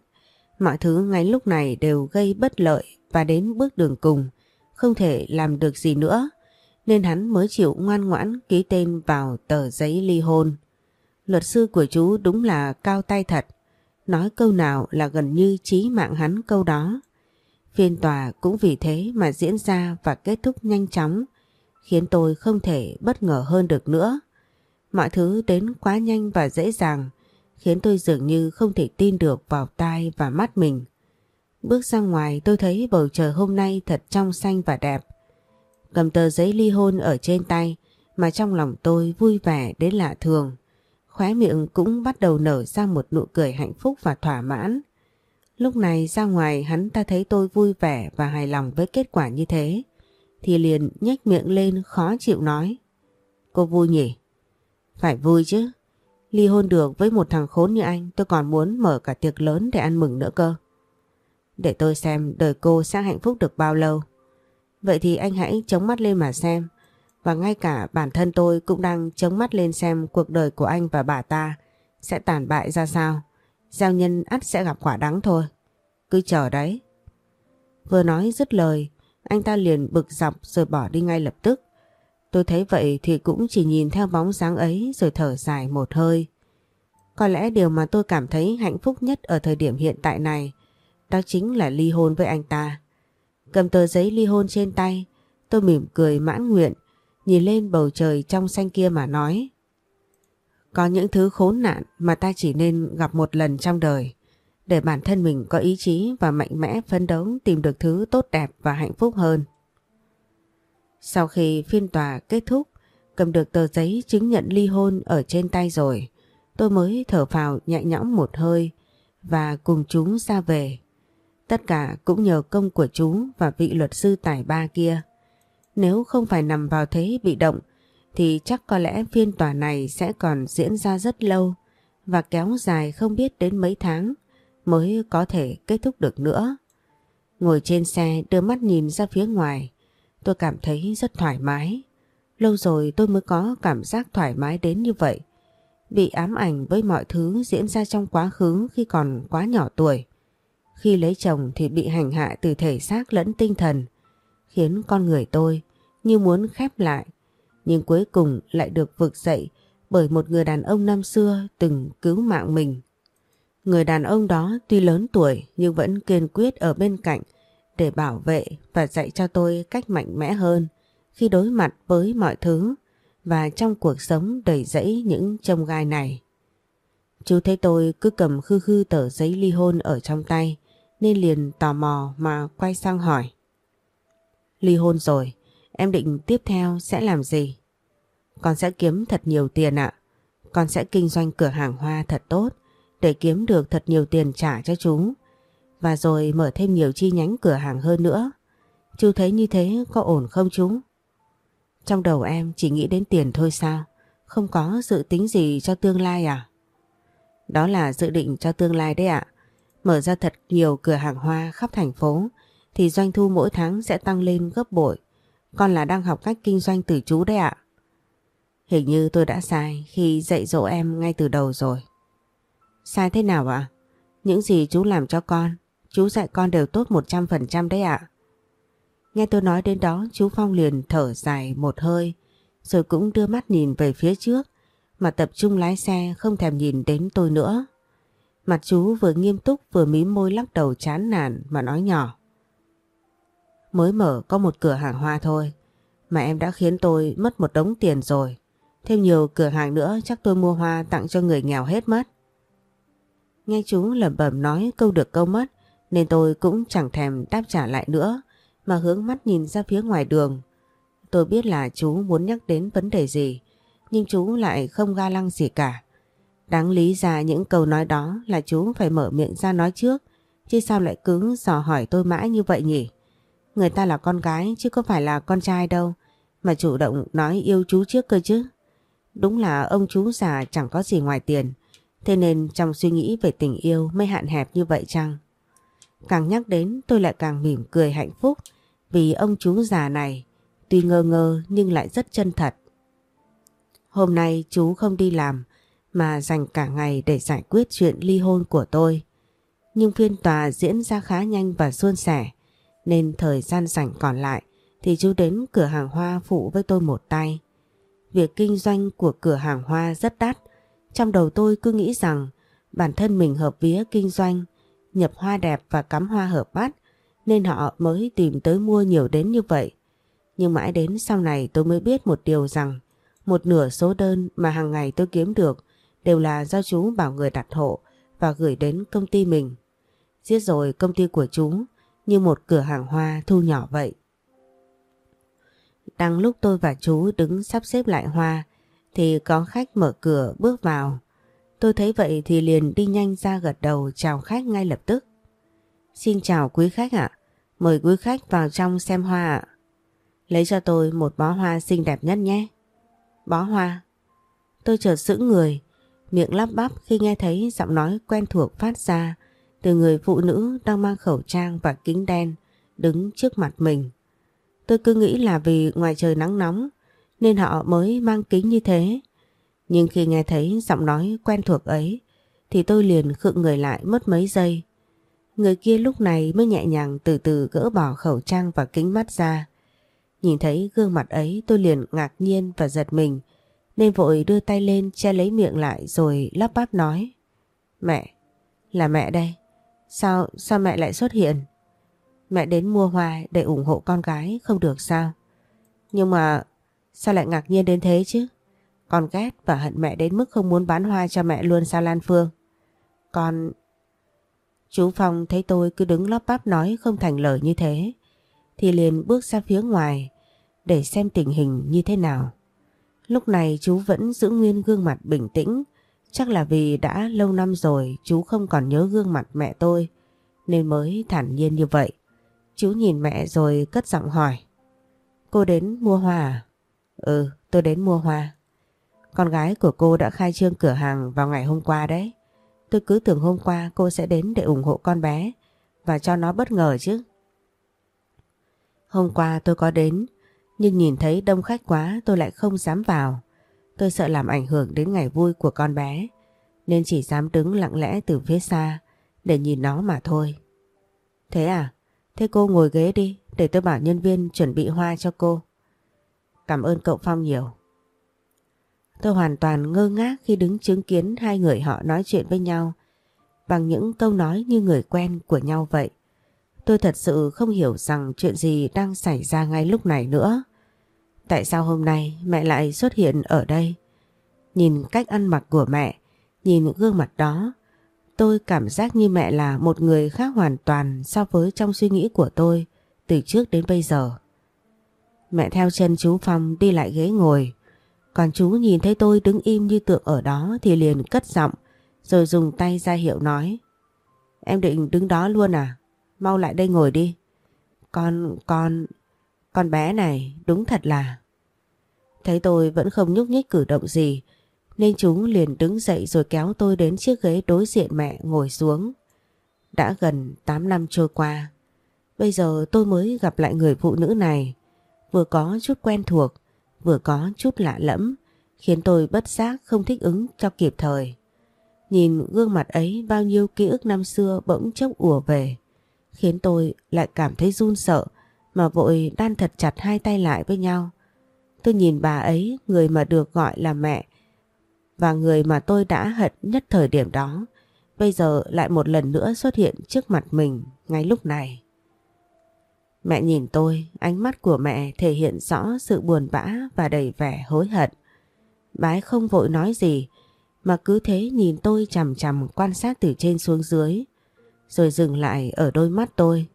Mọi thứ ngay lúc này đều gây bất lợi và đến bước đường cùng, không thể làm được gì nữa nên hắn mới chịu ngoan ngoãn ký tên vào tờ giấy ly hôn. Luật sư của chú đúng là cao tay thật, nói câu nào là gần như chí mạng hắn câu đó. Phiên tòa cũng vì thế mà diễn ra và kết thúc nhanh chóng, khiến tôi không thể bất ngờ hơn được nữa. Mọi thứ đến quá nhanh và dễ dàng, khiến tôi dường như không thể tin được vào tai và mắt mình. Bước ra ngoài tôi thấy bầu trời hôm nay thật trong xanh và đẹp cầm tờ giấy ly hôn ở trên tay, mà trong lòng tôi vui vẻ đến lạ thường. Khóe miệng cũng bắt đầu nở ra một nụ cười hạnh phúc và thỏa mãn. Lúc này ra ngoài hắn ta thấy tôi vui vẻ và hài lòng với kết quả như thế. Thì liền nhếch miệng lên khó chịu nói. Cô vui nhỉ? Phải vui chứ. Ly hôn được với một thằng khốn như anh, tôi còn muốn mở cả tiệc lớn để ăn mừng nữa cơ. Để tôi xem đời cô sẽ hạnh phúc được bao lâu. Vậy thì anh hãy chống mắt lên mà xem. Và ngay cả bản thân tôi cũng đang chống mắt lên xem cuộc đời của anh và bà ta sẽ tàn bại ra sao. Giao nhân ắt sẽ gặp quả đắng thôi. Cứ chờ đấy. Vừa nói dứt lời, anh ta liền bực dọc rồi bỏ đi ngay lập tức. Tôi thấy vậy thì cũng chỉ nhìn theo bóng dáng ấy rồi thở dài một hơi. Có lẽ điều mà tôi cảm thấy hạnh phúc nhất ở thời điểm hiện tại này đó chính là ly hôn với anh ta. Cầm tờ giấy ly hôn trên tay, tôi mỉm cười mãn nguyện, nhìn lên bầu trời trong xanh kia mà nói. Có những thứ khốn nạn mà ta chỉ nên gặp một lần trong đời, để bản thân mình có ý chí và mạnh mẽ phấn đấu tìm được thứ tốt đẹp và hạnh phúc hơn. Sau khi phiên tòa kết thúc, cầm được tờ giấy chứng nhận ly hôn ở trên tay rồi, tôi mới thở phào nhẹ nhõm một hơi và cùng chúng ra về. Tất cả cũng nhờ công của chú và vị luật sư tài ba kia. Nếu không phải nằm vào thế bị động thì chắc có lẽ phiên tòa này sẽ còn diễn ra rất lâu và kéo dài không biết đến mấy tháng mới có thể kết thúc được nữa. Ngồi trên xe đưa mắt nhìn ra phía ngoài, tôi cảm thấy rất thoải mái. Lâu rồi tôi mới có cảm giác thoải mái đến như vậy. Bị ám ảnh với mọi thứ diễn ra trong quá khứ khi còn quá nhỏ tuổi. Khi lấy chồng thì bị hành hạ từ thể xác lẫn tinh thần, khiến con người tôi như muốn khép lại, nhưng cuối cùng lại được vực dậy bởi một người đàn ông năm xưa từng cứu mạng mình. Người đàn ông đó tuy lớn tuổi nhưng vẫn kiên quyết ở bên cạnh để bảo vệ và dạy cho tôi cách mạnh mẽ hơn khi đối mặt với mọi thứ và trong cuộc sống đầy rẫy những chông gai này. Chú thấy tôi cứ cầm khư khư tờ giấy ly hôn ở trong tay nên liền tò mò mà quay sang hỏi. Ly hôn rồi, em định tiếp theo sẽ làm gì? Con sẽ kiếm thật nhiều tiền ạ. Con sẽ kinh doanh cửa hàng hoa thật tốt để kiếm được thật nhiều tiền trả cho chú. Và rồi mở thêm nhiều chi nhánh cửa hàng hơn nữa. Chú thấy như thế có ổn không chú? Trong đầu em chỉ nghĩ đến tiền thôi sao? Không có dự tính gì cho tương lai à? Đó là dự định cho tương lai đấy ạ. Mở ra thật nhiều cửa hàng hoa khắp thành phố thì doanh thu mỗi tháng sẽ tăng lên gấp bội. Con là đang học cách kinh doanh từ chú đấy ạ. Hình như tôi đã sai khi dạy dỗ em ngay từ đầu rồi. Sai thế nào ạ? Những gì chú làm cho con, chú dạy con đều tốt 100% đấy ạ. Nghe tôi nói đến đó chú Phong liền thở dài một hơi rồi cũng đưa mắt nhìn về phía trước mà tập trung lái xe không thèm nhìn đến tôi nữa. Mặt chú vừa nghiêm túc vừa mím môi lắc đầu chán nản mà nói nhỏ. Mới mở có một cửa hàng hoa thôi, mà em đã khiến tôi mất một đống tiền rồi. Thêm nhiều cửa hàng nữa chắc tôi mua hoa tặng cho người nghèo hết mất. Nghe chú lẩm bẩm nói câu được câu mất, nên tôi cũng chẳng thèm đáp trả lại nữa, mà hướng mắt nhìn ra phía ngoài đường. Tôi biết là chú muốn nhắc đến vấn đề gì, nhưng chú lại không ga lăng gì cả. Đáng lý ra những câu nói đó là chú phải mở miệng ra nói trước chứ sao lại cứ dò hỏi tôi mãi như vậy nhỉ? Người ta là con gái chứ có phải là con trai đâu mà chủ động nói yêu chú trước cơ chứ. Đúng là ông chú già chẳng có gì ngoài tiền thế nên trong suy nghĩ về tình yêu mới hạn hẹp như vậy chăng? Càng nhắc đến tôi lại càng mỉm cười hạnh phúc vì ông chú già này, tuy ngơ ngơ nhưng lại rất chân thật. Hôm nay chú không đi làm mà dành cả ngày để giải quyết chuyện ly hôn của tôi. Nhưng phiên tòa diễn ra khá nhanh và suôn sẻ nên thời gian rảnh còn lại thì chú đến cửa hàng hoa phụ với tôi một tay. Việc kinh doanh của cửa hàng hoa rất đắt. Trong đầu tôi cứ nghĩ rằng bản thân mình hợp vía kinh doanh, nhập hoa đẹp và cắm hoa hợp bát nên họ mới tìm tới mua nhiều đến như vậy. Nhưng mãi đến sau này tôi mới biết một điều rằng một nửa số đơn mà hàng ngày tôi kiếm được đều là do chú bảo người đặt hộ và gửi đến công ty mình. Giết rồi công ty của chú như một cửa hàng hoa thu nhỏ vậy. Đang lúc tôi và chú đứng sắp xếp lại hoa thì có khách mở cửa bước vào. Tôi thấy vậy thì liền đi nhanh ra gật đầu chào khách ngay lập tức. Xin chào quý khách ạ. Mời quý khách vào trong xem hoa ạ. Lấy cho tôi một bó hoa xinh đẹp nhất nhé. Bó hoa. Tôi chợt sững người, miệng lắp bắp khi nghe thấy giọng nói quen thuộc phát ra từ người phụ nữ đang mang khẩu trang và kính đen đứng trước mặt mình. Tôi cứ nghĩ là vì ngoài trời nắng nóng nên họ mới mang kính như thế. Nhưng khi nghe thấy giọng nói quen thuộc ấy thì tôi liền khựng người lại mất mấy giây. Người kia lúc này mới nhẹ nhàng từ từ gỡ bỏ khẩu trang và kính mắt ra. Nhìn thấy gương mặt ấy tôi liền ngạc nhiên và giật mình nên vội đưa tay lên che lấy miệng lại rồi lắp bắp nói Mẹ, là mẹ đây. Sao, sao mẹ lại xuất hiện? Mẹ đến mua hoa để ủng hộ con gái không được sao? Nhưng mà sao lại ngạc nhiên đến thế chứ? Con ghét và hận mẹ đến mức không muốn bán hoa cho mẹ luôn sao Lan Phương? Con... Chú Phong thấy tôi cứ đứng lóp bắp nói không thành lời như thế thì liền bước ra phía ngoài để xem tình hình như thế nào. Lúc này chú vẫn giữ nguyên gương mặt bình tĩnh, chắc là vì đã lâu năm rồi chú không còn nhớ gương mặt mẹ tôi nên mới thản nhiên như vậy. Chú nhìn mẹ rồi cất giọng hỏi. Cô đến mua hoa à? Ừ, tôi đến mua hoa. Con gái của cô đã khai trương cửa hàng vào ngày hôm qua đấy. Tôi cứ tưởng hôm qua cô sẽ đến để ủng hộ con bé và cho nó bất ngờ chứ. Hôm qua tôi có đến nhưng nhìn thấy đông khách quá, tôi lại không dám vào. Tôi sợ làm ảnh hưởng đến ngày vui của con bé, nên chỉ dám đứng lặng lẽ từ phía xa để nhìn nó mà thôi. Thế à? Thế cô ngồi ghế đi, để tôi bảo nhân viên chuẩn bị hoa cho cô. Cảm ơn cậu Phong nhiều. Tôi hoàn toàn ngơ ngác khi đứng chứng kiến hai người họ nói chuyện với nhau bằng những câu nói như người quen của nhau vậy. Tôi thật sự không hiểu rằng chuyện gì đang xảy ra ngay lúc này nữa. Tại sao hôm nay mẹ lại xuất hiện ở đây? Nhìn cách ăn mặc của mẹ, nhìn gương mặt đó, tôi cảm giác như mẹ là một người khác hoàn toàn so với trong suy nghĩ của tôi từ trước đến bây giờ. Mẹ theo chân chú Phong đi lại ghế ngồi, còn chú nhìn thấy tôi đứng im như tượng ở đó thì liền cất giọng rồi dùng tay ra hiệu nói. Em định đứng đó luôn à? Mau lại đây ngồi đi. Con, con, con bé này đúng thật là... Thấy tôi vẫn không nhúc nhích cử động gì nên chúng liền đứng dậy rồi kéo tôi đến chiếc ghế đối diện mẹ ngồi xuống. Đã gần 8 năm trôi qua. Bây giờ tôi mới gặp lại người phụ nữ này. Vừa có chút quen thuộc, vừa có chút lạ lẫm, khiến tôi bất giác không thích ứng cho kịp thời. Nhìn gương mặt ấy bao nhiêu ký ức năm xưa bỗng chốc ùa về, khiến tôi lại cảm thấy run sợ mà vội đan thật chặt hai tay lại với nhau. Tôi nhìn bà ấy, người mà được gọi là mẹ, và người mà tôi đã hận nhất thời điểm đó, bây giờ lại một lần nữa xuất hiện trước mặt mình ngay lúc này. Mẹ nhìn tôi, ánh mắt của mẹ thể hiện rõ sự buồn bã và đầy vẻ hối hận. Bà ấy không vội nói gì, mà cứ thế nhìn tôi chằm chằm quan sát từ trên xuống dưới, rồi dừng lại ở đôi mắt tôi.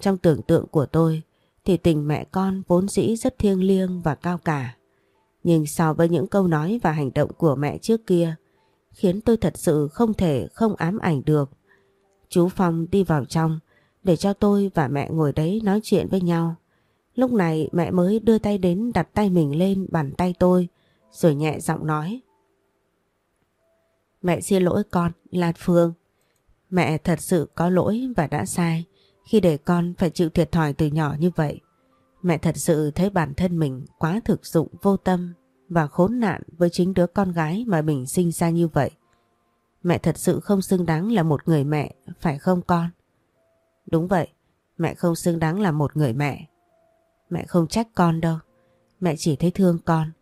Trong tưởng tượng của tôi thì tình mẹ con vốn dĩ rất thiêng liêng và cao cả. Nhưng so với những câu nói và hành động của mẹ trước kia, khiến tôi thật sự không thể không ám ảnh được. Chú Phong đi vào trong, để cho tôi và mẹ ngồi đấy nói chuyện với nhau. Lúc này mẹ mới đưa tay đến đặt tay mình lên bàn tay tôi, rồi nhẹ giọng nói. Mẹ xin lỗi con, Lan Phương. Mẹ thật sự có lỗi và đã sai khi để con phải chịu thiệt thòi từ nhỏ như vậy. Mẹ thật sự thấy bản thân mình quá thực dụng vô tâm và khốn nạn với chính đứa con gái mà mình sinh ra như vậy. Mẹ thật sự không xứng đáng là một người mẹ, phải không con? Đúng vậy, mẹ không xứng đáng là một người mẹ. Mẹ không trách con đâu, mẹ chỉ thấy thương con.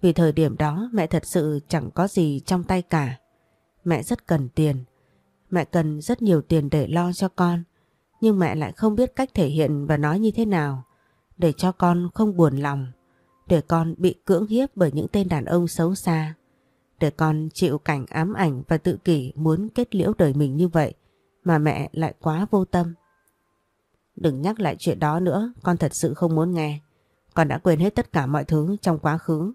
Vì thời điểm đó mẹ thật sự chẳng có gì trong tay cả. Mẹ rất cần tiền. Mẹ cần rất nhiều tiền để lo cho con. Nhưng mẹ lại không biết cách thể hiện và nói như thế nào để cho con không buồn lòng. Để con bị cưỡng hiếp bởi những tên đàn ông xấu xa. Để con chịu cảnh ám ảnh và tự kỷ muốn kết liễu đời mình như vậy mà mẹ lại quá vô tâm. Đừng nhắc lại chuyện đó nữa, con thật sự không muốn nghe. Con đã quên hết tất cả mọi thứ trong quá khứ,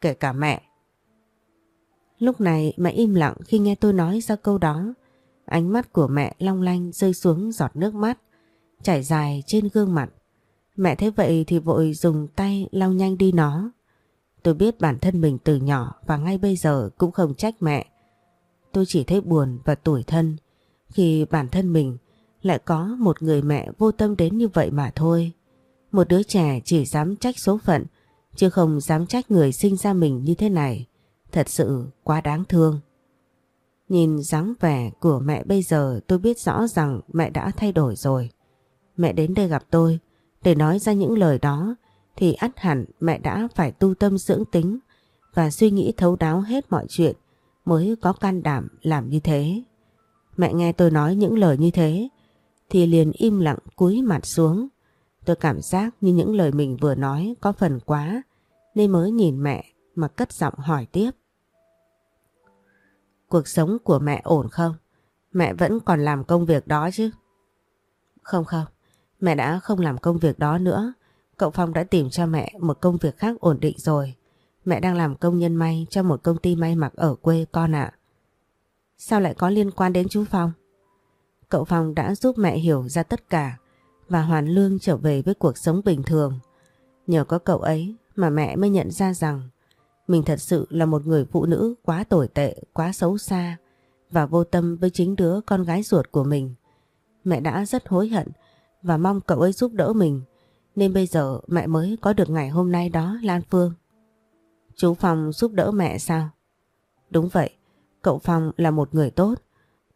kể cả mẹ. Lúc này mẹ im lặng khi nghe tôi nói ra câu đó. Ánh mắt của mẹ long lanh rơi xuống giọt nước mắt, chảy dài trên gương mặt. Mẹ thấy vậy thì vội dùng tay lau nhanh đi nó. Tôi biết bản thân mình từ nhỏ và ngay bây giờ cũng không trách mẹ. Tôi chỉ thấy buồn và tủi thân khi bản thân mình lại có một người mẹ vô tâm đến như vậy mà thôi. Một đứa trẻ chỉ dám trách số phận chứ không dám trách người sinh ra mình như thế này. Thật sự quá đáng thương. Nhìn dáng vẻ của mẹ bây giờ, tôi biết rõ rằng mẹ đã thay đổi rồi. Mẹ đến đây gặp tôi, để nói ra những lời đó, thì ắt hẳn mẹ đã phải tu tâm dưỡng tính và suy nghĩ thấu đáo hết mọi chuyện mới có can đảm làm như thế. Mẹ nghe tôi nói những lời như thế, thì liền im lặng cúi mặt xuống. Tôi cảm giác như những lời mình vừa nói có phần quá, nên mới nhìn mẹ mà cất giọng hỏi tiếp. Cuộc sống của mẹ ổn không? Mẹ vẫn còn làm công việc đó chứ? Không không, mẹ đã không làm công việc đó nữa. Cậu Phong đã tìm cho mẹ một công việc khác ổn định rồi. Mẹ đang làm công nhân may cho một công ty may mặc ở quê con ạ. Sao lại có liên quan đến chú Phong? Cậu Phong đã giúp mẹ hiểu ra tất cả và hoàn lương trở về với cuộc sống bình thường. Nhờ có cậu ấy mà mẹ mới nhận ra rằng mình thật sự là một người phụ nữ quá tồi tệ, quá xấu xa và vô tâm với chính đứa con gái ruột của mình. Mẹ đã rất hối hận và mong cậu ấy giúp đỡ mình nên bây giờ mẹ mới có được ngày hôm nay đó Lan Phương. Chú Phong giúp đỡ mẹ sao? Đúng vậy, cậu Phong là một người tốt.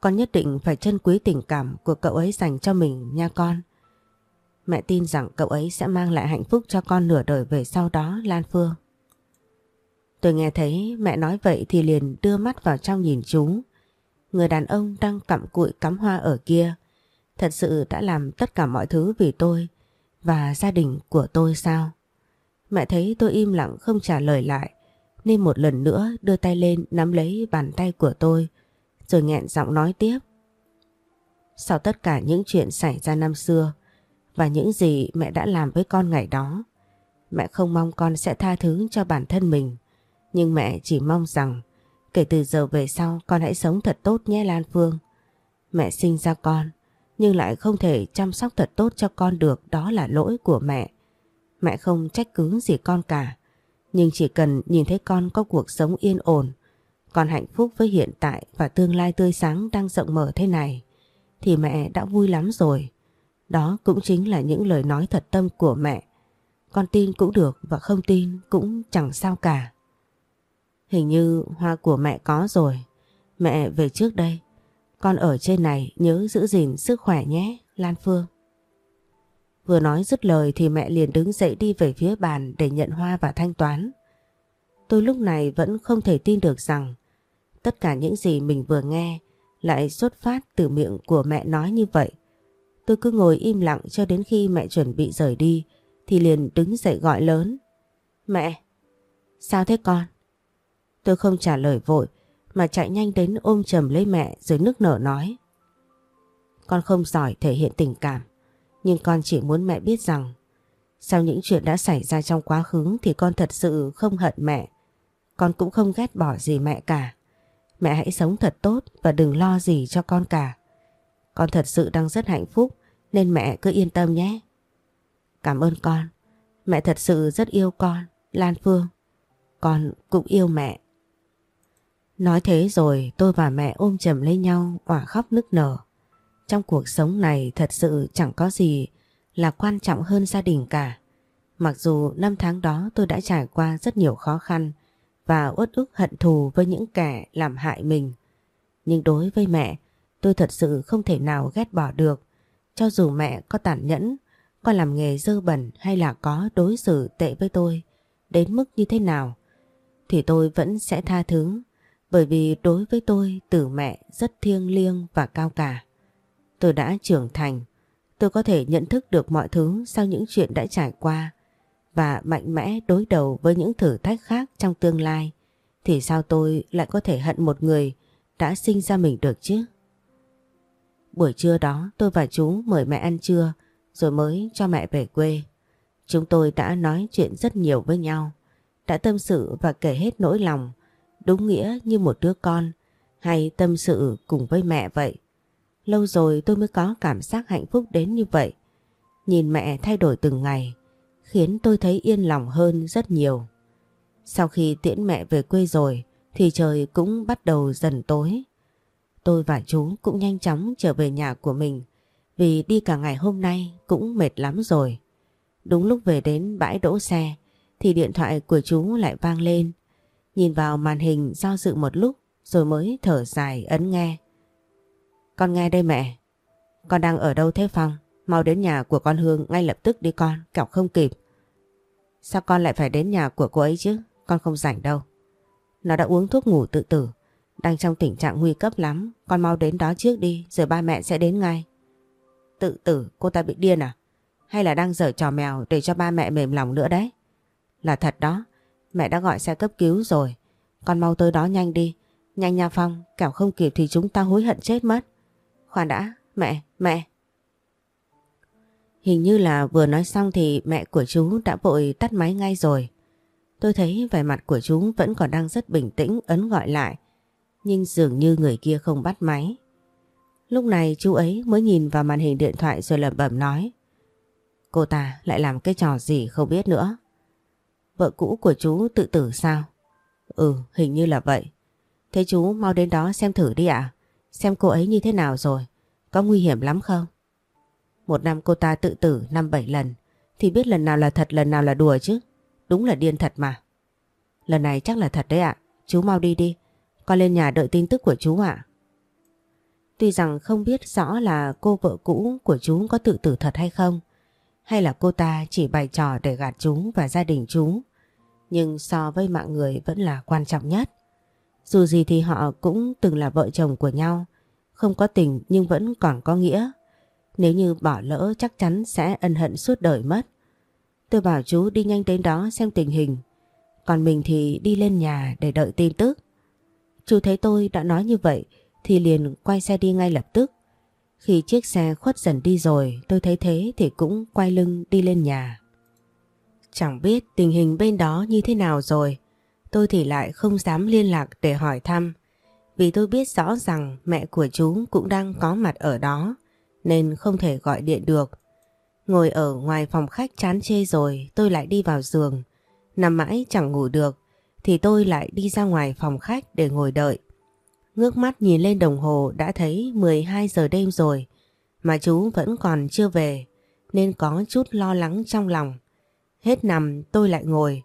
Con nhất định phải trân quý tình cảm của cậu ấy dành cho mình nha con. Mẹ tin rằng cậu ấy sẽ mang lại hạnh phúc cho con nửa đời về sau đó Lan Phương. Tôi nghe thấy mẹ nói vậy thì liền đưa mắt vào trong nhìn chú. người đàn ông đang cặm cụi cắm hoa ở kia thật sự đã làm tất cả mọi thứ vì tôi và gia đình của tôi sao? Mẹ thấy tôi im lặng không trả lời lại nên một lần nữa đưa tay lên nắm lấy bàn tay của tôi rồi nghẹn giọng nói tiếp. Sau tất cả những chuyện xảy ra năm xưa và những gì mẹ đã làm với con ngày đó, mẹ không mong con sẽ tha thứ cho bản thân mình, nhưng mẹ chỉ mong rằng kể từ giờ về sau con hãy sống thật tốt nhé Lan Phương. Mẹ sinh ra con, nhưng lại không thể chăm sóc thật tốt cho con được đó là lỗi của mẹ. Mẹ không trách cứ gì con cả, nhưng chỉ cần nhìn thấy con có cuộc sống yên ổn, còn hạnh phúc với hiện tại và tương lai tươi sáng đang rộng mở thế này, thì mẹ đã vui lắm rồi. Đó cũng chính là những lời nói thật tâm của mẹ. Con tin cũng được và không tin cũng chẳng sao cả. Hình như hoa của mẹ có rồi. Mẹ về trước đây. Con ở trên này nhớ giữ gìn sức khỏe nhé, Lan Phương. Vừa nói dứt lời thì mẹ liền đứng dậy đi về phía bàn để nhận hoa và thanh toán. Tôi lúc này vẫn không thể tin được rằng tất cả những gì mình vừa nghe lại xuất phát từ miệng của mẹ nói như vậy. Tôi cứ ngồi im lặng cho đến khi mẹ chuẩn bị rời đi thì liền đứng dậy gọi lớn. Mẹ! Sao thế con? Tôi không trả lời vội mà chạy nhanh đến ôm chầm lấy mẹ rồi nức nở nói. Con không giỏi thể hiện tình cảm, nhưng con chỉ muốn mẹ biết rằng sau những chuyện đã xảy ra trong quá khứ thì con thật sự không hận mẹ. Con cũng không ghét bỏ gì mẹ cả. Mẹ hãy sống thật tốt và đừng lo gì cho con cả. Con thật sự đang rất hạnh phúc nên mẹ cứ yên tâm nhé. Cảm ơn con. Mẹ thật sự rất yêu con, Lan Phương. Con cũng yêu mẹ. Nói thế rồi tôi và mẹ ôm chầm lấy nhau òa khóc nức nở. Trong cuộc sống này thật sự chẳng có gì là quan trọng hơn gia đình cả. Mặc dù năm tháng đó tôi đã trải qua rất nhiều khó khăn và uất ức hận thù với những kẻ làm hại mình. Nhưng đối với mẹ, tôi thật sự không thể nào ghét bỏ được. Cho dù mẹ có tàn nhẫn, có làm nghề dơ bẩn hay là có đối xử tệ với tôi, đến mức như thế nào, thì tôi vẫn sẽ tha thứ bởi vì đối với tôi từ mẹ rất thiêng liêng và cao cả. Tôi đã trưởng thành, tôi có thể nhận thức được mọi thứ sau những chuyện đã trải qua và mạnh mẽ đối đầu với những thử thách khác trong tương lai thì sao tôi lại có thể hận một người đã sinh ra mình được chứ? Buổi trưa đó tôi và chú mời mẹ ăn trưa rồi mới cho mẹ về quê. Chúng tôi đã nói chuyện rất nhiều với nhau, đã tâm sự và kể hết nỗi lòng đúng nghĩa như một đứa con, hay tâm sự cùng với mẹ vậy. Lâu rồi tôi mới có cảm giác hạnh phúc đến như vậy. Nhìn mẹ thay đổi từng ngày, khiến tôi thấy yên lòng hơn rất nhiều. Sau khi tiễn mẹ về quê rồi, thì trời cũng bắt đầu dần tối. Tôi và chú cũng nhanh chóng trở về nhà của mình, vì đi cả ngày hôm nay cũng mệt lắm rồi. Đúng lúc về đến bãi đỗ xe, thì điện thoại của chú lại vang lên Nhìn vào màn hình do dự một lúc rồi mới thở dài ấn nghe. Con nghe đây mẹ. Con đang ở đâu thế Phong? Mau đến nhà của con Hương ngay lập tức đi con, kẹo không kịp. Sao con lại phải đến nhà của cô ấy chứ? Con không rảnh đâu. Nó đã uống thuốc ngủ tự tử. Đang trong tình trạng nguy cấp lắm. Con mau đến đó trước đi, rồi ba mẹ sẽ đến ngay. Tự tử, cô ta bị điên à? Hay là đang dở trò mèo để cho ba mẹ mềm lòng nữa đấy? Là thật đó. Mẹ đã gọi xe cấp cứu rồi. Con mau tới đó nhanh đi. Nhanh nha Phong, kẻo không kịp thì chúng ta hối hận chết mất. Khoan đã, mẹ, mẹ. Hình như là vừa nói xong thì mẹ của chú đã vội tắt máy ngay rồi. Tôi thấy vẻ mặt của chú vẫn còn đang rất bình tĩnh ấn gọi lại. Nhưng dường như người kia không bắt máy. Lúc này chú ấy mới nhìn vào màn hình điện thoại rồi lẩm bẩm nói. Cô ta lại làm cái trò gì không biết nữa. Vợ cũ của chú tự tử sao? Ừ, hình như là vậy. Thế chú mau đến đó xem thử đi ạ. Xem cô ấy như thế nào rồi. Có nguy hiểm lắm không? Một năm cô ta tự tử năm bảy lần. Thì biết lần nào là thật lần nào là đùa chứ. Đúng là điên thật mà. Lần này chắc là thật đấy ạ. Chú mau đi đi. Con lên nhà đợi tin tức của chú ạ. Tuy rằng không biết rõ là cô vợ cũ của chú có tự tử thật hay không. Hay là cô ta chỉ bày trò để gạt chú và gia đình chú nhưng so với mạng người vẫn là quan trọng nhất. Dù gì thì họ cũng từng là vợ chồng của nhau, không có tình nhưng vẫn còn có nghĩa. Nếu như bỏ lỡ chắc chắn sẽ ân hận suốt đời mất. Tôi bảo chú đi nhanh đến đó xem tình hình, còn mình thì đi lên nhà để đợi tin tức. Chú thấy tôi đã nói như vậy thì liền quay xe đi ngay lập tức. Khi chiếc xe khuất dần đi rồi tôi thấy thế thì cũng quay lưng đi lên nhà. Chẳng biết tình hình bên đó như thế nào rồi. Tôi thì lại không dám liên lạc để hỏi thăm. Vì tôi biết rõ rằng mẹ của chú cũng đang có mặt ở đó, nên không thể gọi điện được. Ngồi ở ngoài phòng khách chán chê rồi, tôi lại đi vào giường. Nằm mãi chẳng ngủ được, thì tôi lại đi ra ngoài phòng khách để ngồi đợi. Ngước mắt nhìn lên đồng hồ đã thấy 12 giờ đêm rồi, mà chú vẫn còn chưa về, nên có chút lo lắng trong lòng. Hết nằm tôi lại ngồi,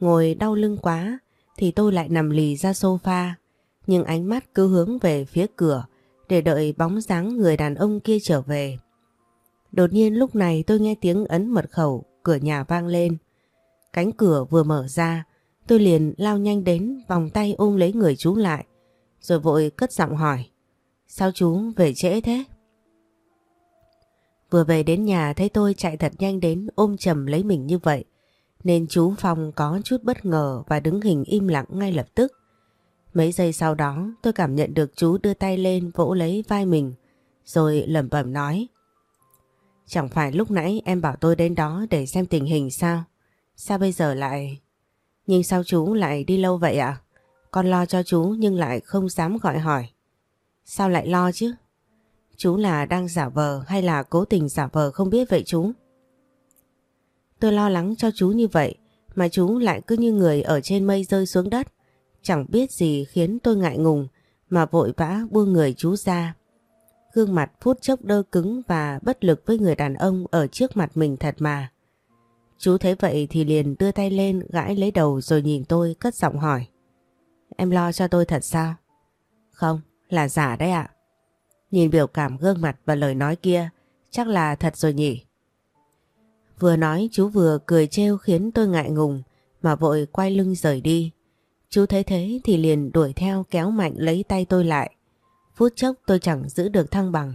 ngồi đau lưng quá thì tôi lại nằm lì ra sofa nhưng ánh mắt cứ hướng về phía cửa để đợi bóng dáng người đàn ông kia trở về. Đột nhiên lúc này tôi nghe tiếng ấn mật khẩu, cửa nhà vang lên. Cánh cửa vừa mở ra, tôi liền lao nhanh đến vòng tay ôm lấy người chú lại, rồi vội cất giọng hỏi. Sao chú về trễ thế? Vừa về đến nhà thấy tôi chạy thật nhanh đến ôm chầm lấy mình như vậy, nên chú Phong có chút bất ngờ và đứng hình im lặng ngay lập tức. Mấy giây sau đó tôi cảm nhận được chú đưa tay lên vỗ lấy vai mình rồi lẩm bẩm nói Chẳng phải lúc nãy em bảo tôi đến đó để xem tình hình sao? Sao bây giờ lại... Nhưng sao chú lại đi lâu vậy ạ? Con lo cho chú nhưng lại không dám gọi hỏi. Sao lại lo chứ? Chú là đang giả vờ hay là cố tình giả vờ không biết vậy chú? Tôi lo lắng cho chú như vậy mà chú lại cứ như người ở trên mây rơi xuống đất. Chẳng biết gì khiến tôi ngại ngùng mà vội vã buông người chú ra. Gương mặt phút chốc đơ cứng và bất lực với người đàn ông ở trước mặt mình thật mà. Chú thấy vậy thì liền đưa tay lên gãi lấy đầu rồi nhìn tôi cất giọng hỏi. Em lo cho tôi thật sao? Không, là giả đấy ạ. Nhìn biểu cảm gương mặt và lời nói kia, chắc là thật rồi nhỉ? Vừa nói chú vừa cười trêu khiến tôi ngại ngùng mà vội quay lưng rời đi. Chú thấy thế thì liền đuổi theo kéo mạnh lấy tay tôi lại. Phút chốc tôi chẳng giữ được thăng bằng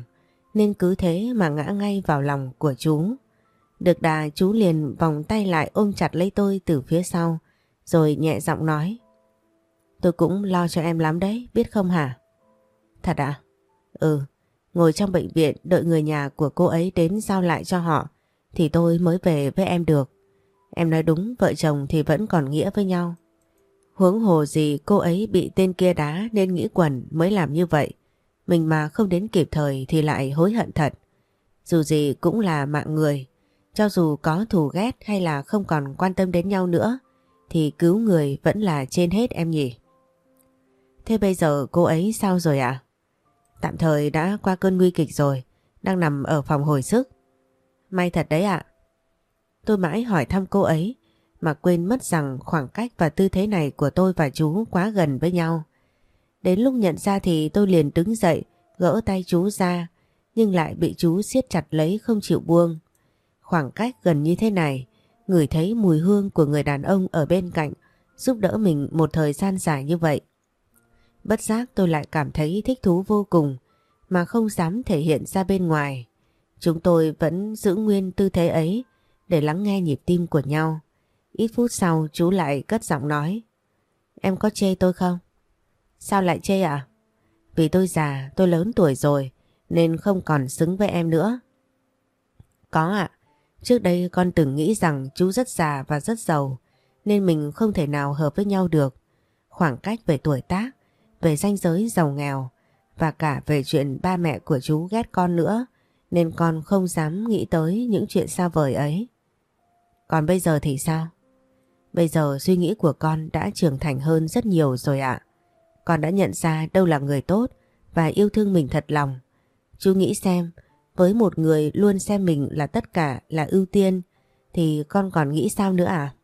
nên cứ thế mà ngã ngay vào lòng của chú. Được đà chú liền vòng tay lại ôm chặt lấy tôi từ phía sau rồi nhẹ giọng nói Tôi cũng lo cho em lắm đấy, biết không hả? Thật à? Ừ, ngồi trong bệnh viện đợi người nhà của cô ấy đến giao lại cho họ thì tôi mới về với em được. Em nói đúng, vợ chồng thì vẫn còn nghĩa với nhau. Huống hồ gì cô ấy bị tên kia đá nên nghĩ quần mới làm như vậy. Mình mà không đến kịp thời thì lại hối hận thật. Dù gì cũng là mạng người. Cho dù có thù ghét hay là không còn quan tâm đến nhau nữa thì cứu người vẫn là trên hết em nhỉ. Thế bây giờ cô ấy sao rồi ạ? Tạm thời đã qua cơn nguy kịch rồi, đang nằm ở phòng hồi sức. May thật đấy ạ. Tôi mãi hỏi thăm cô ấy mà quên mất rằng khoảng cách và tư thế này của tôi và chú quá gần với nhau. Đến lúc nhận ra thì tôi liền đứng dậy, gỡ tay chú ra, nhưng lại bị chú siết chặt lấy không chịu buông. Khoảng cách gần như thế này, ngửi thấy mùi hương của người đàn ông ở bên cạnh, giúp đỡ mình một thời gian dài như vậy. Bất giác tôi lại cảm thấy thích thú vô cùng, mà không dám thể hiện ra bên ngoài. Chúng tôi vẫn giữ nguyên tư thế ấy để lắng nghe nhịp tim của nhau. Ít phút sau chú lại cất giọng nói Em có chê tôi không? Sao lại chê ạ? Vì tôi già, tôi lớn tuổi rồi nên không còn xứng với em nữa. Có ạ, trước đây con từng nghĩ rằng chú rất già và rất giàu nên mình không thể nào hợp với nhau được. Khoảng cách về tuổi tác, về danh giới giàu nghèo và cả về chuyện ba mẹ của chú ghét con nữa nên con không dám nghĩ tới những chuyện xa vời ấy. Còn bây giờ thì sao? Bây giờ suy nghĩ của con đã trưởng thành hơn rất nhiều rồi ạ. Con đã nhận ra đâu là người tốt và yêu thương mình thật lòng. Chú nghĩ xem, với một người luôn xem mình là tất cả, là ưu tiên, thì con còn nghĩ sao nữa à?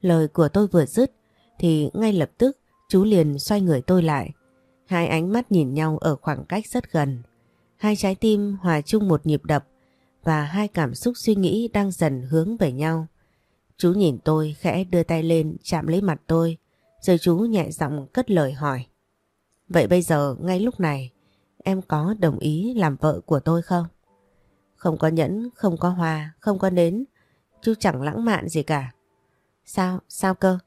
Lời của tôi vừa dứt, thì ngay lập tức chú liền xoay người tôi lại. Hai ánh mắt nhìn nhau ở khoảng cách rất gần. Hai trái tim hòa chung một nhịp đập và hai cảm xúc suy nghĩ đang dần hướng về nhau. Chú nhìn tôi khẽ đưa tay lên chạm lấy mặt tôi Rồi chú nhẹ giọng cất lời hỏi. Vậy bây giờ ngay lúc này em có đồng ý làm vợ của tôi không? Không có nhẫn, không có hoa, không có nến. Chú chẳng lãng mạn gì cả. Sao? Sao cơ?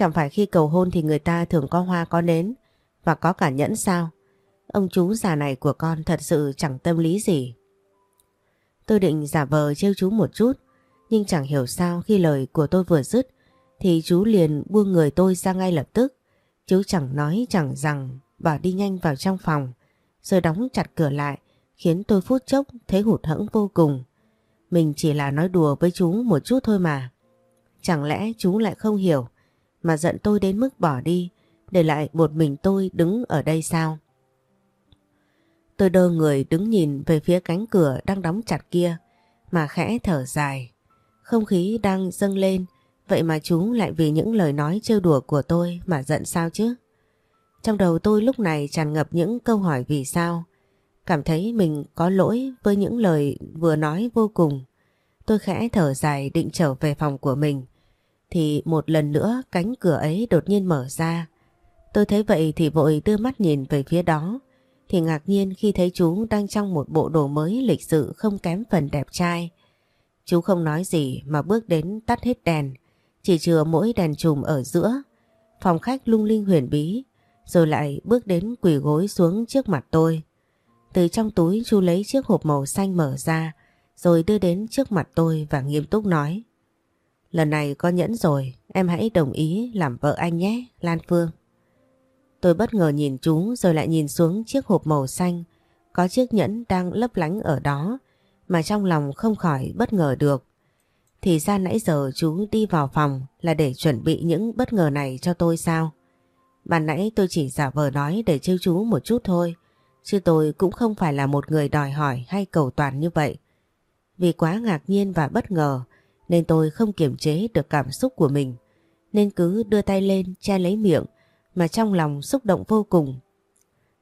Chẳng phải khi cầu hôn thì người ta thường có hoa có nến và có cả nhẫn sao? Ông chú già này của con thật sự chẳng tâm lý gì. Tôi định giả vờ trêu chú một chút, nhưng chẳng hiểu sao khi lời của tôi vừa dứt thì chú liền buông người tôi ra ngay lập tức. Chú chẳng nói chẳng rằng và đi nhanh vào trong phòng, rồi đóng chặt cửa lại, khiến tôi phút chốc thấy hụt hẫng vô cùng. Mình chỉ là nói đùa với chú một chút thôi mà. Chẳng lẽ chú lại không hiểu mà giận tôi đến mức bỏ đi, để lại một mình tôi đứng ở đây sao? Tôi đơ người đứng nhìn về phía cánh cửa đang đóng chặt kia, mà khẽ thở dài. Không khí đang dâng lên, vậy mà chú lại vì những lời nói trêu đùa của tôi mà giận sao chứ? Trong đầu tôi lúc này tràn ngập những câu hỏi vì sao. Cảm thấy mình có lỗi với những lời vừa nói vô cùng. Tôi khẽ thở dài định trở về phòng của mình. Thì một lần nữa cánh cửa ấy đột nhiên mở ra. Tôi thấy vậy thì vội đưa mắt nhìn về phía đó. Thì ngạc nhiên khi thấy chú đang trong một bộ đồ mới lịch sự không kém phần đẹp trai. Chú không nói gì mà bước đến tắt hết đèn. Chỉ chừa mỗi đèn chùm ở giữa. Phòng khách lung linh huyền bí. Rồi lại bước đến quỳ gối xuống trước mặt tôi. Từ trong túi chú lấy chiếc hộp màu xanh mở ra, rồi đưa đến trước mặt tôi và nghiêm túc nói. Lần này có nhẫn rồi, em hãy đồng ý làm vợ anh nhé, Lan Phương. Tôi bất ngờ nhìn chú rồi lại nhìn xuống chiếc hộp màu xanh, có chiếc nhẫn đang lấp lánh ở đó, mà trong lòng không khỏi bất ngờ được. Thì ra nãy giờ chú đi vào phòng là để chuẩn bị những bất ngờ này cho tôi sao? Bạn nãy tôi chỉ giả vờ nói để trêu chú một chút thôi, chứ tôi cũng không phải là một người đòi hỏi hay cầu toàn như vậy. Vì quá ngạc nhiên và bất ngờ nên tôi không kiềm chế được cảm xúc của mình nên cứ đưa tay lên, che lấy miệng, mà trong lòng xúc động vô cùng.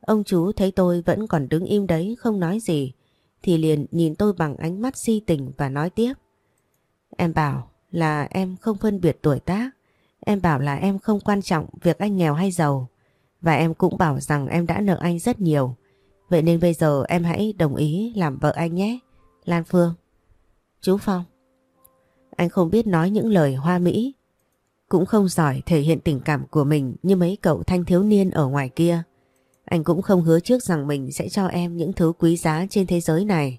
Ông chú thấy tôi vẫn còn đứng im đấy, không nói gì, thì liền nhìn tôi bằng ánh mắt si tình và nói tiếp. Em bảo là em không phân biệt tuổi tác Em bảo là em không quan trọng việc anh nghèo hay giàu và em cũng bảo rằng em đã nợ anh rất nhiều. Vậy nên bây giờ em hãy đồng ý làm vợ anh nhé. Lan Phương. Chú Phong. Anh không biết nói những lời hoa mỹ. Cũng không giỏi thể hiện tình cảm của mình như mấy cậu thanh thiếu niên ở ngoài kia. Anh cũng không hứa trước rằng mình sẽ cho em những thứ quý giá trên thế giới này.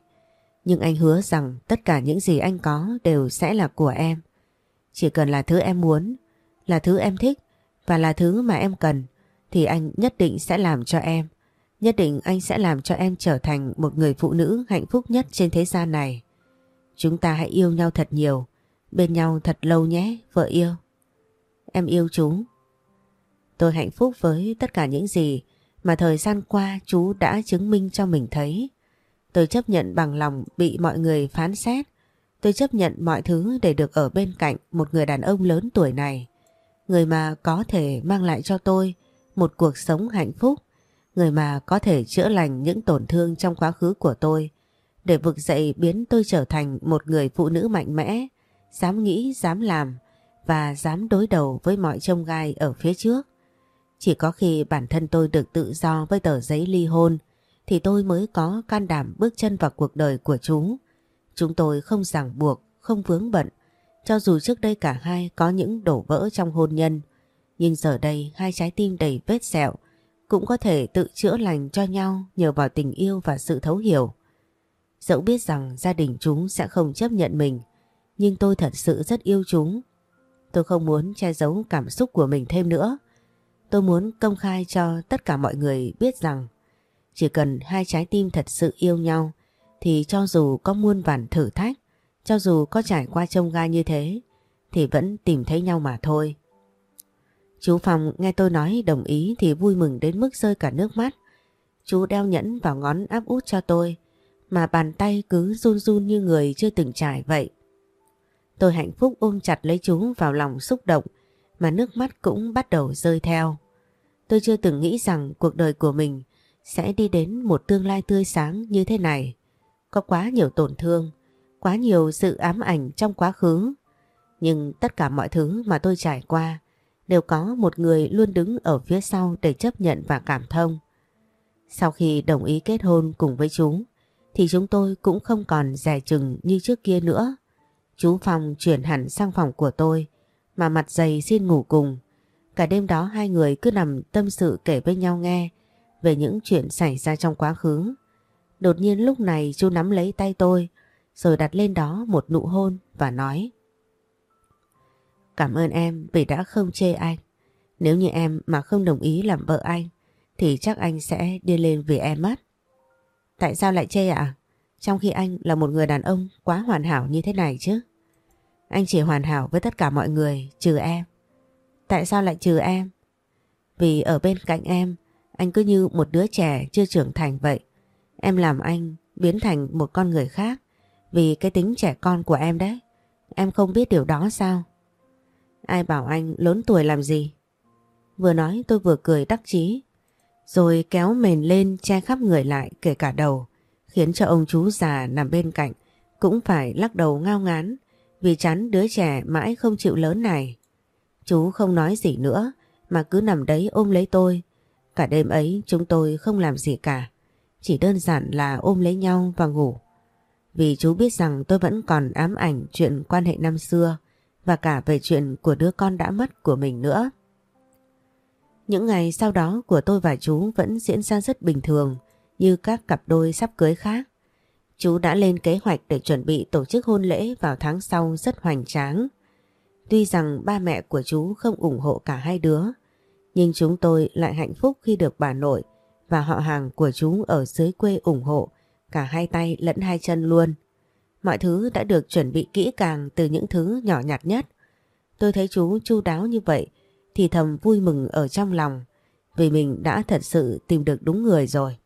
Nhưng anh hứa rằng tất cả những gì anh có đều sẽ là của em. Chỉ cần là thứ em muốn, là thứ em thích và là thứ mà em cần thì anh nhất định sẽ làm cho em. Nhất định anh sẽ làm cho em trở thành một người phụ nữ hạnh phúc nhất trên thế gian này. Chúng ta hãy yêu nhau thật nhiều, bên nhau thật lâu nhé, vợ yêu. Em yêu chú. Tôi hạnh phúc với tất cả những gì mà thời gian qua chú đã chứng minh cho mình thấy. Tôi chấp nhận bằng lòng bị mọi người phán xét. Tôi chấp nhận mọi thứ để được ở bên cạnh một người đàn ông lớn tuổi này. Người mà có thể mang lại cho tôi một cuộc sống hạnh phúc. Người mà có thể chữa lành những tổn thương trong quá khứ của tôi. Để vực dậy biến tôi trở thành một người phụ nữ mạnh mẽ, dám nghĩ, dám làm và dám đối đầu với mọi trông gai ở phía trước. Chỉ có khi bản thân tôi được tự do với tờ giấy ly hôn thì tôi mới có can đảm bước chân vào cuộc đời của chú. Chúng tôi không ràng buộc, không vướng bận cho dù trước đây cả hai có những đổ vỡ trong hôn nhân, nhưng giờ đây hai trái tim đầy vết sẹo cũng có thể tự chữa lành cho nhau nhờ vào tình yêu và sự thấu hiểu. Dẫu biết rằng gia đình chúng sẽ không chấp nhận mình, nhưng tôi thật sự rất yêu chúng. Tôi không muốn che giấu cảm xúc của mình thêm nữa. Tôi muốn công khai cho tất cả mọi người biết rằng, chỉ cần hai trái tim thật sự yêu nhau, thì cho dù có muôn vàn thử thách, cho dù có trải qua trông gai như thế, thì vẫn tìm thấy nhau mà thôi. Chú Phong nghe tôi nói đồng ý thì vui mừng đến mức rơi cả nước mắt. Chú đeo nhẫn vào ngón áp út cho tôi, mà bàn tay cứ run run như người chưa từng trải vậy. Tôi hạnh phúc ôm chặt lấy chú vào lòng xúc động mà nước mắt cũng bắt đầu rơi theo. Tôi chưa từng nghĩ rằng cuộc đời của mình sẽ đi đến một tương lai tươi sáng như thế này. Có quá nhiều tổn thương, quá nhiều sự ám ảnh trong quá khứ. Nhưng tất cả mọi thứ mà tôi trải qua đều có một người luôn đứng ở phía sau để chấp nhận và cảm thông. Sau khi đồng ý kết hôn cùng với chú, thì chúng tôi cũng không còn rẻ chừng như trước kia nữa. Chú Phong chuyển hẳn sang phòng của tôi, mà mặt dày xin ngủ cùng. Cả đêm đó hai người cứ nằm tâm sự kể với nhau nghe về những chuyện xảy ra trong quá khứ. Đột nhiên lúc này chú nắm lấy tay tôi, rồi đặt lên đó một nụ hôn và nói Cảm ơn em vì đã không chê anh. Nếu như em mà không đồng ý làm vợ anh, thì chắc anh sẽ đi lên vì em mất. Tại sao lại chê ạ? Trong khi anh là một người đàn ông quá hoàn hảo như thế này chứ. Anh chỉ hoàn hảo với tất cả mọi người, trừ em. Tại sao lại trừ em? Vì ở bên cạnh em, anh cứ như một đứa trẻ chưa trưởng thành vậy. Em làm anh biến thành một con người khác vì cái tính trẻ con của em đấy. Em không biết điều đó sao? Ai bảo anh lớn tuổi làm gì? Vừa nói tôi vừa cười đắc chí rồi kéo mền lên che khắp người lại kể cả đầu, khiến cho ông chú già nằm bên cạnh cũng phải lắc đầu ngao ngán vì chắn đứa trẻ mãi không chịu lớn này. Chú không nói gì nữa mà cứ nằm đấy ôm lấy tôi. Cả đêm ấy chúng tôi không làm gì cả, chỉ đơn giản là ôm lấy nhau và ngủ. Vì chú biết rằng tôi vẫn còn ám ảnh chuyện quan hệ năm xưa và cả về chuyện của đứa con đã mất của mình nữa. Những ngày sau đó của tôi và chú vẫn diễn ra rất bình thường như các cặp đôi sắp cưới khác. Chú đã lên kế hoạch để chuẩn bị tổ chức hôn lễ vào tháng sau rất hoành tráng. Tuy rằng ba mẹ của chú không ủng hộ cả hai đứa, nhưng chúng tôi lại hạnh phúc khi được bà nội và họ hàng của chú ở dưới quê ủng hộ cả hai tay lẫn hai chân luôn. Mọi thứ đã được chuẩn bị kỹ càng từ những thứ nhỏ nhặt nhất. Tôi thấy chú chu đáo như vậy thì thầm vui mừng ở trong lòng vì mình đã thật sự tìm được đúng người rồi.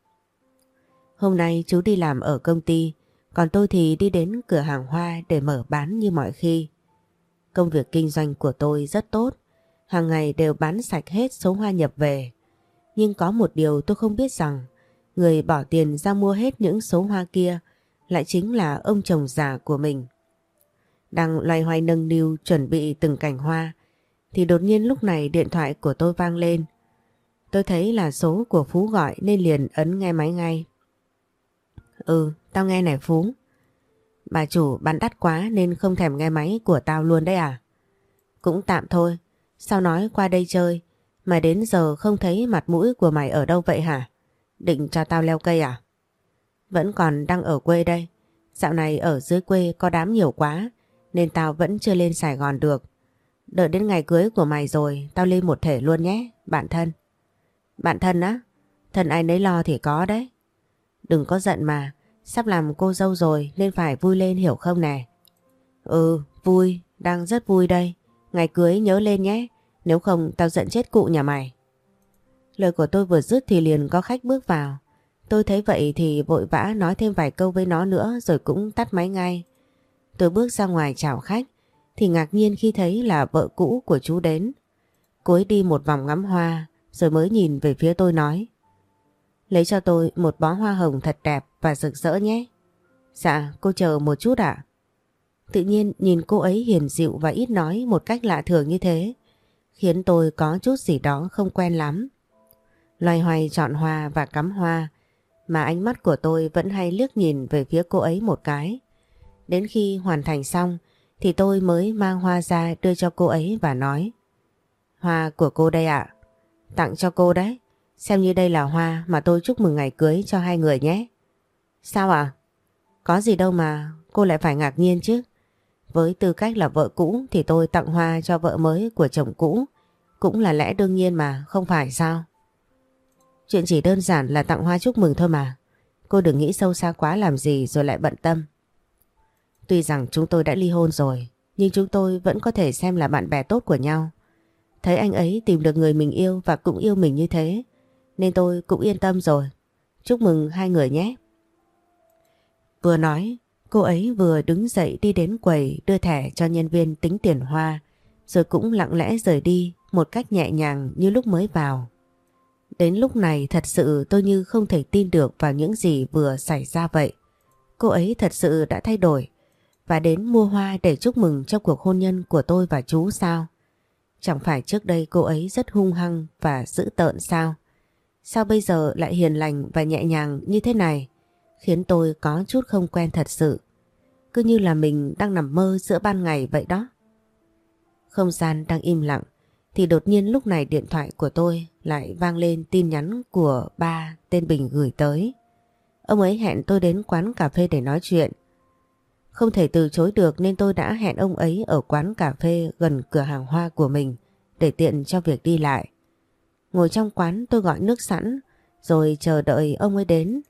Hôm nay chú đi làm ở công ty còn tôi thì đi đến cửa hàng hoa để mở bán như mọi khi. Công việc kinh doanh của tôi rất tốt, hàng ngày đều bán sạch hết số hoa nhập về. Nhưng có một điều tôi không biết rằng người bỏ tiền ra mua hết những số hoa kia lại chính là ông chồng già của mình. Đang loay hoay nâng niu chuẩn bị từng cành hoa thì đột nhiên lúc này điện thoại của tôi vang lên. Tôi thấy là số của Phú gọi nên liền ấn nghe máy ngay. Ừ, tao nghe này Phú. Bà chủ bán đắt quá nên không thèm nghe máy của tao luôn đấy à? Cũng tạm thôi, sao nói qua đây chơi mà đến giờ không thấy mặt mũi của mày ở đâu vậy hả? Định cho tao leo cây à? Vẫn còn đang ở quê đây. Dạo này ở dưới quê có đám nhiều quá nên tao vẫn chưa lên Sài Gòn được. Đợi đến ngày cưới của mày rồi tao lên một thể luôn nhé, bạn thân. Bạn thân á? Thân ai nấy lo thì có đấy. Đừng có giận mà, sắp làm cô dâu rồi nên phải vui lên hiểu không nè. Ừ, vui, đang rất vui đây. Ngày cưới nhớ lên nhé, nếu không tao giận chết cụ nhà mày. Lời của tôi vừa dứt thì liền có khách bước vào. Tôi thấy vậy thì vội vã nói thêm vài câu với nó nữa rồi cũng tắt máy ngay. Tôi bước ra ngoài chào khách thì ngạc nhiên khi thấy là vợ cũ của chú đến. Cô ấy đi một vòng ngắm hoa rồi mới nhìn về phía tôi nói Lấy cho tôi một bó hoa hồng thật đẹp và rực rỡ nhé. Dạ, cô chờ một chút ạ. Tự nhiên nhìn cô ấy hiền dịu và ít nói một cách lạ thường như thế, khiến tôi có chút gì đó không quen lắm. Loay hoay chọn hoa và cắm hoa, mà ánh mắt của tôi vẫn hay liếc nhìn về phía cô ấy một cái. Đến khi hoàn thành xong thì tôi mới mang hoa ra đưa cho cô ấy và nói Hoa của cô đây ạ, tặng cho cô đấy. Xem như đây là hoa mà tôi chúc mừng ngày cưới cho hai người nhé. Sao ạ? Có gì đâu mà cô lại phải ngạc nhiên chứ. Với tư cách là vợ cũ thì tôi tặng hoa cho vợ mới của chồng cũ. Cũng là lẽ đương nhiên mà, không phải sao? Chuyện chỉ đơn giản là tặng hoa chúc mừng thôi mà. Cô đừng nghĩ sâu xa quá làm gì rồi lại bận tâm. Tuy rằng chúng tôi đã ly hôn rồi, nhưng chúng tôi vẫn có thể xem là bạn bè tốt của nhau. Thấy anh ấy tìm được người mình yêu và cũng yêu mình như thế, nên tôi cũng yên tâm rồi. Chúc mừng hai người nhé. Vừa nói, cô ấy vừa đứng dậy đi đến quầy đưa thẻ cho nhân viên tính tiền hoa, rồi cũng lặng lẽ rời đi một cách nhẹ nhàng như lúc mới vào. Đến lúc này thật sự tôi như không thể tin được vào những gì vừa xảy ra vậy. Cô ấy thật sự đã thay đổi và đến mua hoa để chúc mừng cho cuộc hôn nhân của tôi và chú sao? Chẳng phải trước đây cô ấy rất hung hăng và dữ tợn sao? Sao bây giờ lại hiền lành và nhẹ nhàng như thế này? Khiến tôi có chút không quen thật sự. Cứ như là mình đang nằm mơ giữa ban ngày vậy đó. Không gian đang im lặng, thì đột nhiên lúc này điện thoại của tôi lại vang lên tin nhắn của ba tên Bình gửi tới. Ông ấy hẹn tôi đến quán cà phê để nói chuyện. Không thể từ chối được nên tôi đã hẹn ông ấy ở quán cà phê gần cửa hàng hoa của mình để tiện cho việc đi lại. Ngồi trong quán tôi gọi nước sẵn, rồi chờ đợi ông ấy đến.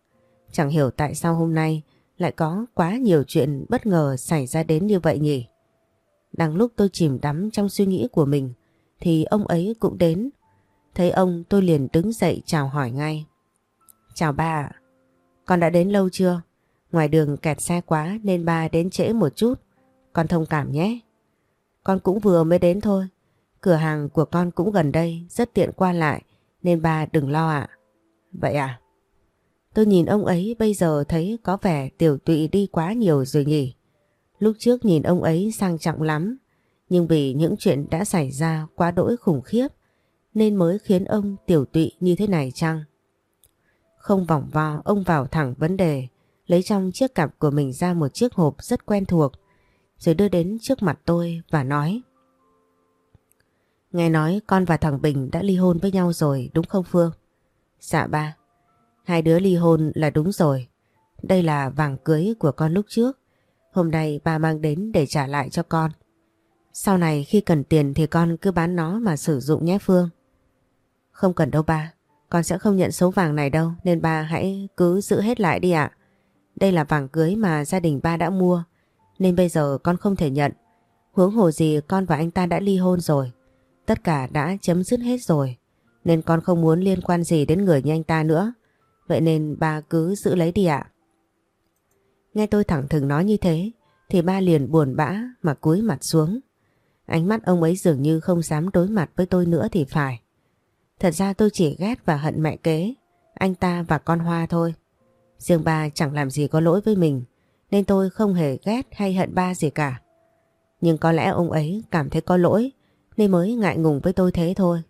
Chẳng hiểu tại sao hôm nay lại có quá nhiều chuyện bất ngờ xảy ra đến như vậy nhỉ. Đang lúc tôi chìm đắm trong suy nghĩ của mình, thì ông ấy cũng đến. Thấy ông, tôi liền đứng dậy chào hỏi ngay. Chào ba ạ. Con đã đến lâu chưa? Ngoài đường kẹt xe quá nên ba đến trễ một chút. Con thông cảm nhé. Con cũng vừa mới đến thôi. Cửa hàng của con cũng gần đây, rất tiện qua lại nên ba đừng lo ạ. Vậy à? Tôi nhìn ông ấy bây giờ thấy có vẻ tiểu tụy đi quá nhiều rồi nhỉ. Lúc trước nhìn ông ấy sang trọng lắm, nhưng vì những chuyện đã xảy ra quá đỗi khủng khiếp nên mới khiến ông tiểu tụy như thế này chăng? Không vòng vo, ông vào thẳng vấn đề, lấy trong chiếc cặp của mình ra một chiếc hộp rất quen thuộc, rồi đưa đến trước mặt tôi và nói. Nghe nói con và thằng Bình đã ly hôn với nhau rồi, đúng không Phương? Dạ ba. Hai đứa ly hôn là đúng rồi. Đây là vàng cưới của con lúc trước. Hôm nay ba mang đến để trả lại cho con. Sau này khi cần tiền thì con cứ bán nó mà sử dụng nhé Phương. Không cần đâu ba. Con sẽ không nhận số vàng này đâu, nên ba hãy cứ giữ hết lại đi ạ. Đây là vàng cưới mà gia đình ba đã mua, nên bây giờ con không thể nhận. Huống hồ gì con và anh ta đã ly hôn rồi. Tất cả đã chấm dứt hết rồi nên con không muốn liên quan gì đến người như anh ta nữa. Vậy nên ba cứ giữ lấy đi ạ. Nghe tôi thẳng thừng nói như thế thì ba liền buồn bã mà cúi mặt xuống. Ánh mắt ông ấy dường như không dám đối mặt với tôi nữa thì phải. Thật ra tôi chỉ ghét và hận mẹ kế, anh ta và con Hoa thôi. Riêng ba chẳng làm gì có lỗi với mình, nên tôi không hề ghét hay hận ba gì cả. Nhưng có lẽ ông ấy cảm thấy có lỗi, nên mới ngại ngùng với tôi thế thôi.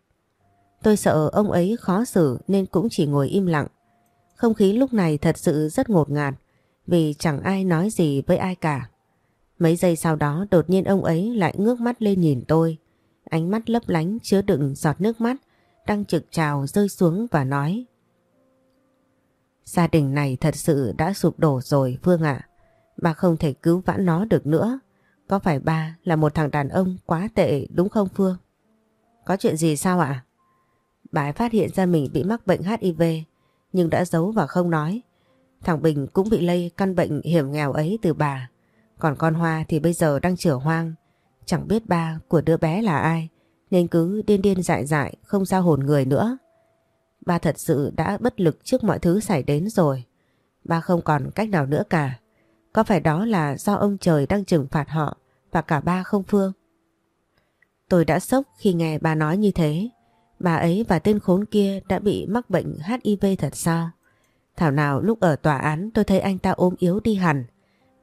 Tôi sợ ông ấy khó xử nên cũng chỉ ngồi im lặng. Không khí lúc này thật sự rất ngột ngạt, vì chẳng ai nói gì với ai cả. Mấy giây sau đó, đột nhiên ông ấy lại ngước mắt lên nhìn tôi. Ánh mắt lấp lánh chứa đựng giọt nước mắt đang trực trào rơi xuống và nói, Gia đình này thật sự đã sụp đổ rồi, Phương ạ. Bà không thể cứu vãn nó được nữa. Có phải ba là một thằng đàn ông quá tệ, đúng không Phương? Có chuyện gì sao ạ? Bà ấy phát hiện ra mình bị mắc bệnh HIV nhưng đã giấu và không nói. Thằng Bình cũng bị lây căn bệnh hiểm nghèo ấy từ bà. Còn con Hoa thì bây giờ đang chữa hoang. Chẳng biết ba của đứa bé là ai, nên cứ điên điên dại dại, không ra hồn người nữa. Ba thật sự đã bất lực trước mọi thứ xảy đến rồi. Ba không còn cách nào nữa cả. Có phải đó là do ông trời đang trừng phạt họ và cả ba không Phương? Tôi đã sốc khi nghe bà nói như thế. Bà ấy và tên khốn kia đã bị mắc bệnh HIV thật sao? Thảo nào lúc ở tòa án tôi thấy anh ta ốm yếu đi hẳn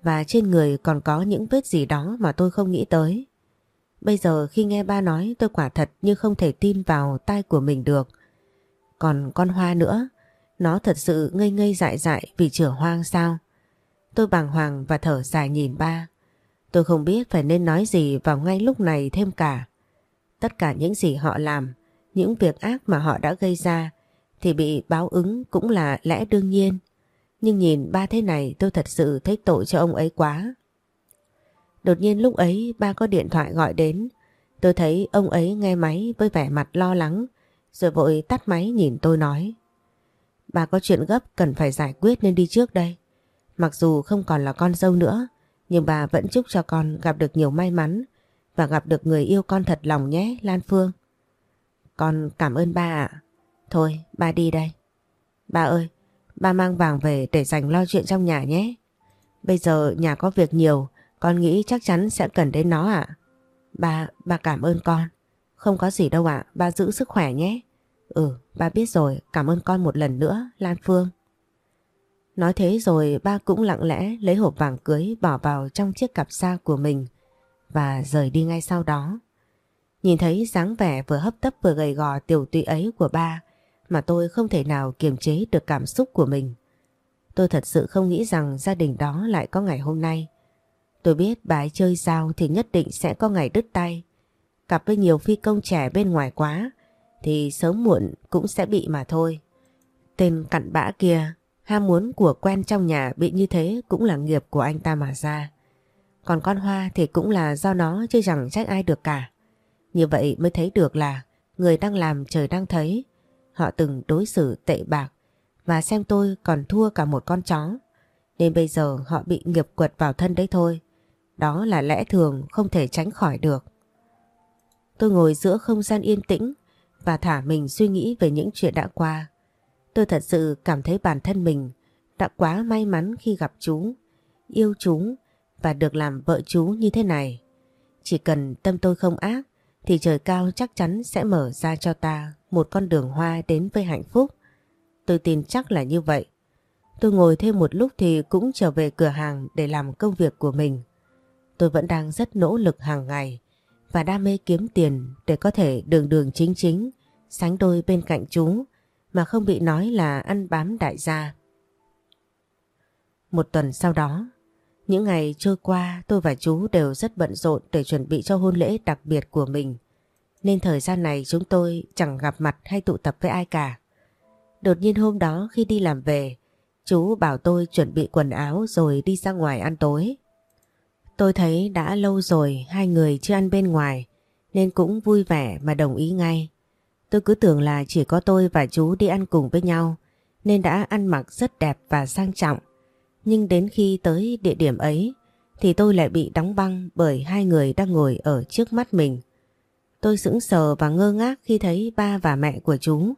và trên người còn có những vết gì đó mà tôi không nghĩ tới. Bây giờ khi nghe ba nói tôi quả thật như không thể tin vào tai của mình được. Còn con Hoa nữa, nó thật sự ngây ngây dại dại vì chữa hoang sao? Tôi bàng hoàng và thở dài nhìn ba. Tôi không biết phải nên nói gì vào ngay lúc này thêm cả. Tất cả những gì họ làm, những việc ác mà họ đã gây ra thì bị báo ứng cũng là lẽ đương nhiên. Nhưng nhìn ba thế này tôi thật sự thấy tội cho ông ấy quá. Đột nhiên lúc ấy ba có điện thoại gọi đến. Tôi thấy ông ấy nghe máy với vẻ mặt lo lắng rồi vội tắt máy nhìn tôi nói. Bà có chuyện gấp cần phải giải quyết nên đi trước đây. Mặc dù không còn là con dâu nữa nhưng bà vẫn chúc cho con gặp được nhiều may mắn và gặp được người yêu con thật lòng nhé Lan Phương. Con cảm ơn ba ạ. Thôi ba đi đây. Ba ơi, ba mang vàng về để dành lo chuyện trong nhà nhé. Bây giờ nhà có việc nhiều con nghĩ chắc chắn sẽ cần đến nó ạ. Ba, ba cảm ơn con. Không có gì đâu ạ, ba giữ sức khỏe nhé. Ừ, ba biết rồi, cảm ơn con một lần nữa, Lan Phương. Nói thế rồi ba cũng lặng lẽ lấy hộp vàng cưới bỏ vào trong chiếc cặp xa của mình và rời đi ngay sau đó. Nhìn thấy dáng vẻ vừa hấp tấp vừa gầy gò tiểu tụy ấy của ba mà tôi không thể nào kiềm chế được cảm xúc của mình. Tôi thật sự không nghĩ rằng gia đình đó lại có ngày hôm nay. Tôi biết bà ấy chơi sao thì nhất định sẽ có ngày đứt tay. Cặp với nhiều phi công trẻ bên ngoài quá thì sớm muộn cũng sẽ bị mà thôi. Tên cặn bã kia, ham muốn của quen trong nhà bị như thế cũng là nghiệp của anh ta mà ra. Còn con Hoa thì cũng là do nó chứ chẳng trách ai được cả. Như vậy mới thấy được là người đang làm trời đang thấy. Họ từng đối xử tệ bạc và xem tôi còn thua cả một con chó. Nên bây giờ họ bị nghiệp quật vào thân đấy thôi. Đó là lẽ thường không thể tránh khỏi được. Tôi ngồi giữa không gian yên tĩnh và thả mình suy nghĩ về những chuyện đã qua. Tôi thật sự cảm thấy bản thân mình đã quá may mắn khi gặp chú, yêu chú và được làm vợ chú như thế này. Chỉ cần tâm tôi không ác thì trời cao chắc chắn sẽ mở ra cho ta một con đường hoa đến với hạnh phúc. Tôi tin chắc là như vậy. Tôi ngồi thêm một lúc thì cũng trở về cửa hàng để làm công việc của mình. Tôi vẫn đang rất nỗ lực hàng ngày và đam mê kiếm tiền để có thể đường đường chính chính sánh đôi bên cạnh chú mà không bị nói là ăn bám đại gia. Một tuần sau đó, những ngày trôi qua tôi và chú đều rất bận rộn để chuẩn bị cho hôn lễ đặc biệt của mình. Nên thời gian này chúng tôi chẳng gặp mặt hay tụ tập với ai cả. Đột nhiên hôm đó khi đi làm về, chú bảo tôi chuẩn bị quần áo rồi đi ra ngoài ăn tối. Tôi thấy đã lâu rồi hai người chưa ăn bên ngoài nên cũng vui vẻ mà đồng ý ngay. Tôi cứ tưởng là chỉ có tôi và chú đi ăn cùng với nhau nên đã ăn mặc rất đẹp và sang trọng. Nhưng đến khi tới địa điểm ấy thì tôi lại bị đóng băng bởi hai người đang ngồi ở trước mắt mình. Tôi sững sờ và ngơ ngác khi thấy ba và mẹ của chú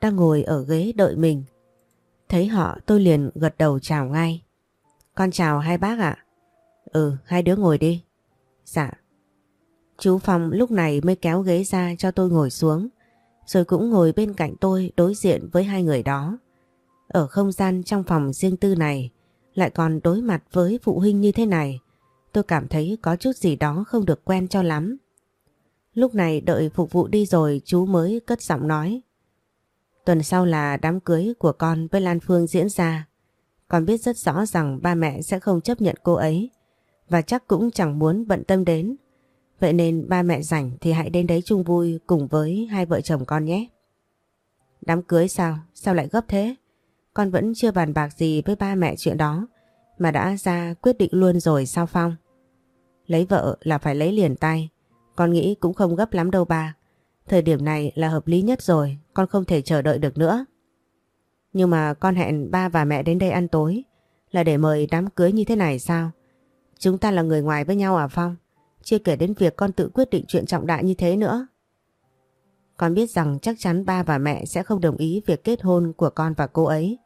đang ngồi ở ghế đợi mình. Thấy họ tôi liền gật đầu chào ngay. Con chào hai bác ạ. Ừ, hai đứa ngồi đi. Dạ. Chú Phong lúc này mới kéo ghế ra cho tôi ngồi xuống, rồi cũng ngồi bên cạnh tôi đối diện với hai người đó. Ở không gian trong phòng riêng tư này, lại còn đối mặt với phụ huynh như thế này, tôi cảm thấy có chút gì đó không được quen cho lắm. Lúc này đợi phục vụ đi rồi chú mới cất giọng nói. Tuần sau là đám cưới của con với Lan Phương diễn ra. Con biết rất rõ rằng ba mẹ sẽ không chấp nhận cô ấy và chắc cũng chẳng muốn bận tâm đến. Vậy nên ba mẹ rảnh thì hãy đến đấy chung vui cùng với hai vợ chồng con nhé. Đám cưới sao? Sao lại gấp thế? Con vẫn chưa bàn bạc gì với ba mẹ chuyện đó mà đã ra quyết định luôn rồi sao Phong? Lấy vợ là phải lấy liền tay. Con nghĩ cũng không gấp lắm đâu ba. Thời điểm này là hợp lý nhất rồi, con không thể chờ đợi được nữa. Nhưng mà con hẹn ba và mẹ đến đây ăn tối là để mời đám cưới như thế này sao? Chúng ta là người ngoài với nhau à Phong? Chưa kể đến việc con tự quyết định chuyện trọng đại như thế nữa. Con biết rằng chắc chắn ba và mẹ sẽ không đồng ý việc kết hôn của con và cô ấy.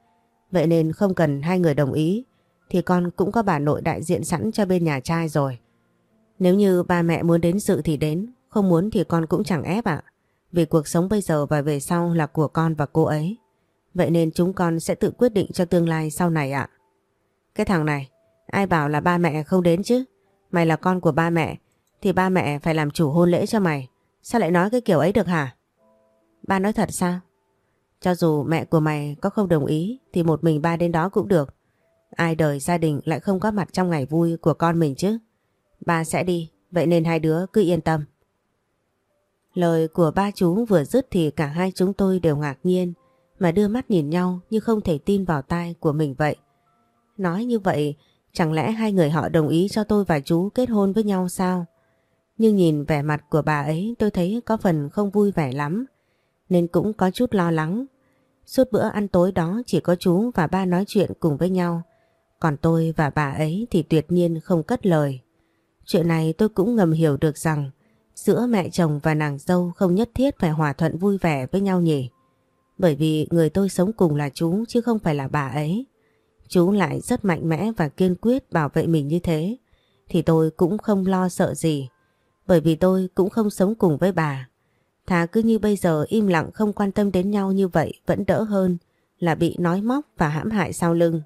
Vậy nên không cần hai người đồng ý thì con cũng có bà nội đại diện sẵn cho bên nhà trai rồi. Nếu như ba mẹ muốn đến dự thì đến, không muốn thì con cũng chẳng ép ạ. Vì cuộc sống bây giờ và về sau là của con và cô ấy. Vậy nên chúng con sẽ tự quyết định cho tương lai sau này ạ. Cái thằng này, ai bảo là ba mẹ không đến chứ? Mày là con của ba mẹ, thì ba mẹ phải làm chủ hôn lễ cho mày. Sao lại nói cái kiểu ấy được hả? Ba nói thật sao? Cho dù mẹ của mày có không đồng ý thì một mình ba đến đó cũng được. Ai đời gia đình lại không có mặt trong ngày vui của con mình chứ? Ba sẽ đi, vậy nên hai đứa cứ yên tâm. Lời của ba chú vừa dứt thì cả hai chúng tôi đều ngạc nhiên mà đưa mắt nhìn nhau như không thể tin vào tai của mình vậy. Nói như vậy, chẳng lẽ hai người họ đồng ý cho tôi và chú kết hôn với nhau sao? Nhưng nhìn vẻ mặt của bà ấy tôi thấy có phần không vui vẻ lắm, nên cũng có chút lo lắng. Suốt bữa ăn tối đó chỉ có chú và ba nói chuyện cùng với nhau, còn tôi và bà ấy thì tuyệt nhiên không cất lời. Chuyện này tôi cũng ngầm hiểu được rằng giữa mẹ chồng và nàng dâu không nhất thiết phải hòa thuận vui vẻ với nhau nhỉ. Bởi vì người tôi sống cùng là chú chứ không phải là bà ấy. Chú lại rất mạnh mẽ và kiên quyết bảo vệ mình như thế. Thì tôi cũng không lo sợ gì. Bởi vì tôi cũng không sống cùng với bà. Thà cứ như bây giờ im lặng không quan tâm đến nhau như vậy vẫn đỡ hơn là bị nói móc và hãm hại sau lưng.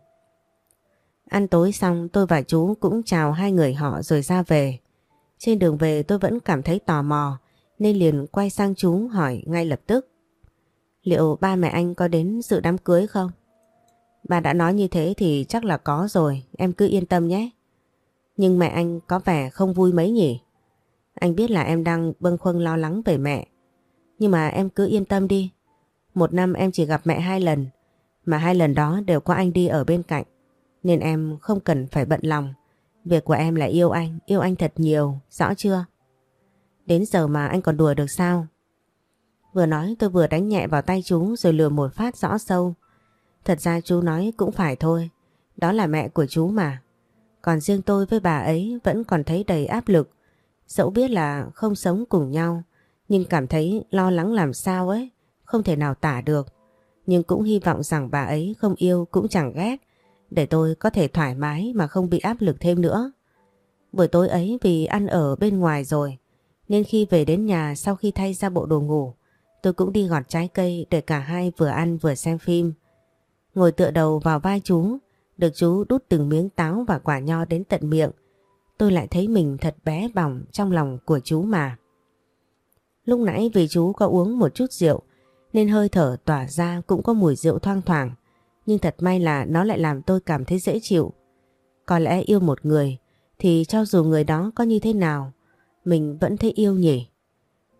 Ăn tối xong tôi và chú cũng chào hai người họ rồi ra về. Trên đường về tôi vẫn cảm thấy tò mò nên liền quay sang chú hỏi ngay lập tức. Liệu ba mẹ anh có đến dự đám cưới không? Bà đã nói như thế thì chắc là có rồi, em cứ yên tâm nhé. Nhưng mẹ anh có vẻ không vui mấy nhỉ? Anh biết là em đang bâng khuâng lo lắng về mẹ. Nhưng mà em cứ yên tâm đi. Một năm em chỉ gặp mẹ hai lần, mà hai lần đó đều có anh đi ở bên cạnh. Nên em không cần phải bận lòng. Việc của em là yêu anh, yêu anh thật nhiều, rõ chưa? Đến giờ mà anh còn đùa được sao? Vừa nói tôi vừa đánh nhẹ vào tay chú rồi lừa một phát rõ sâu. Thật ra chú nói cũng phải thôi. Đó là mẹ của chú mà. Còn riêng tôi với bà ấy vẫn còn thấy đầy áp lực. Dẫu biết là không sống cùng nhau, nhưng cảm thấy lo lắng làm sao ấy, không thể nào tả được. Nhưng cũng hy vọng rằng bà ấy không yêu cũng chẳng ghét, để tôi có thể thoải mái mà không bị áp lực thêm nữa. Buổi tối ấy vì ăn ở bên ngoài rồi, nên khi về đến nhà sau khi thay ra bộ đồ ngủ, tôi cũng đi gọt trái cây để cả hai vừa ăn vừa xem phim. Ngồi tựa đầu vào vai chú, được chú đút từng miếng táo và quả nho đến tận miệng. Tôi lại thấy mình thật bé bỏng trong lòng của chú mà. Lúc nãy vì chú có uống một chút rượu nên hơi thở tỏa ra cũng có mùi rượu thoang thoảng. Nhưng thật may là nó lại làm tôi cảm thấy dễ chịu. Có lẽ yêu một người thì cho dù người đó có như thế nào mình vẫn thấy yêu nhỉ.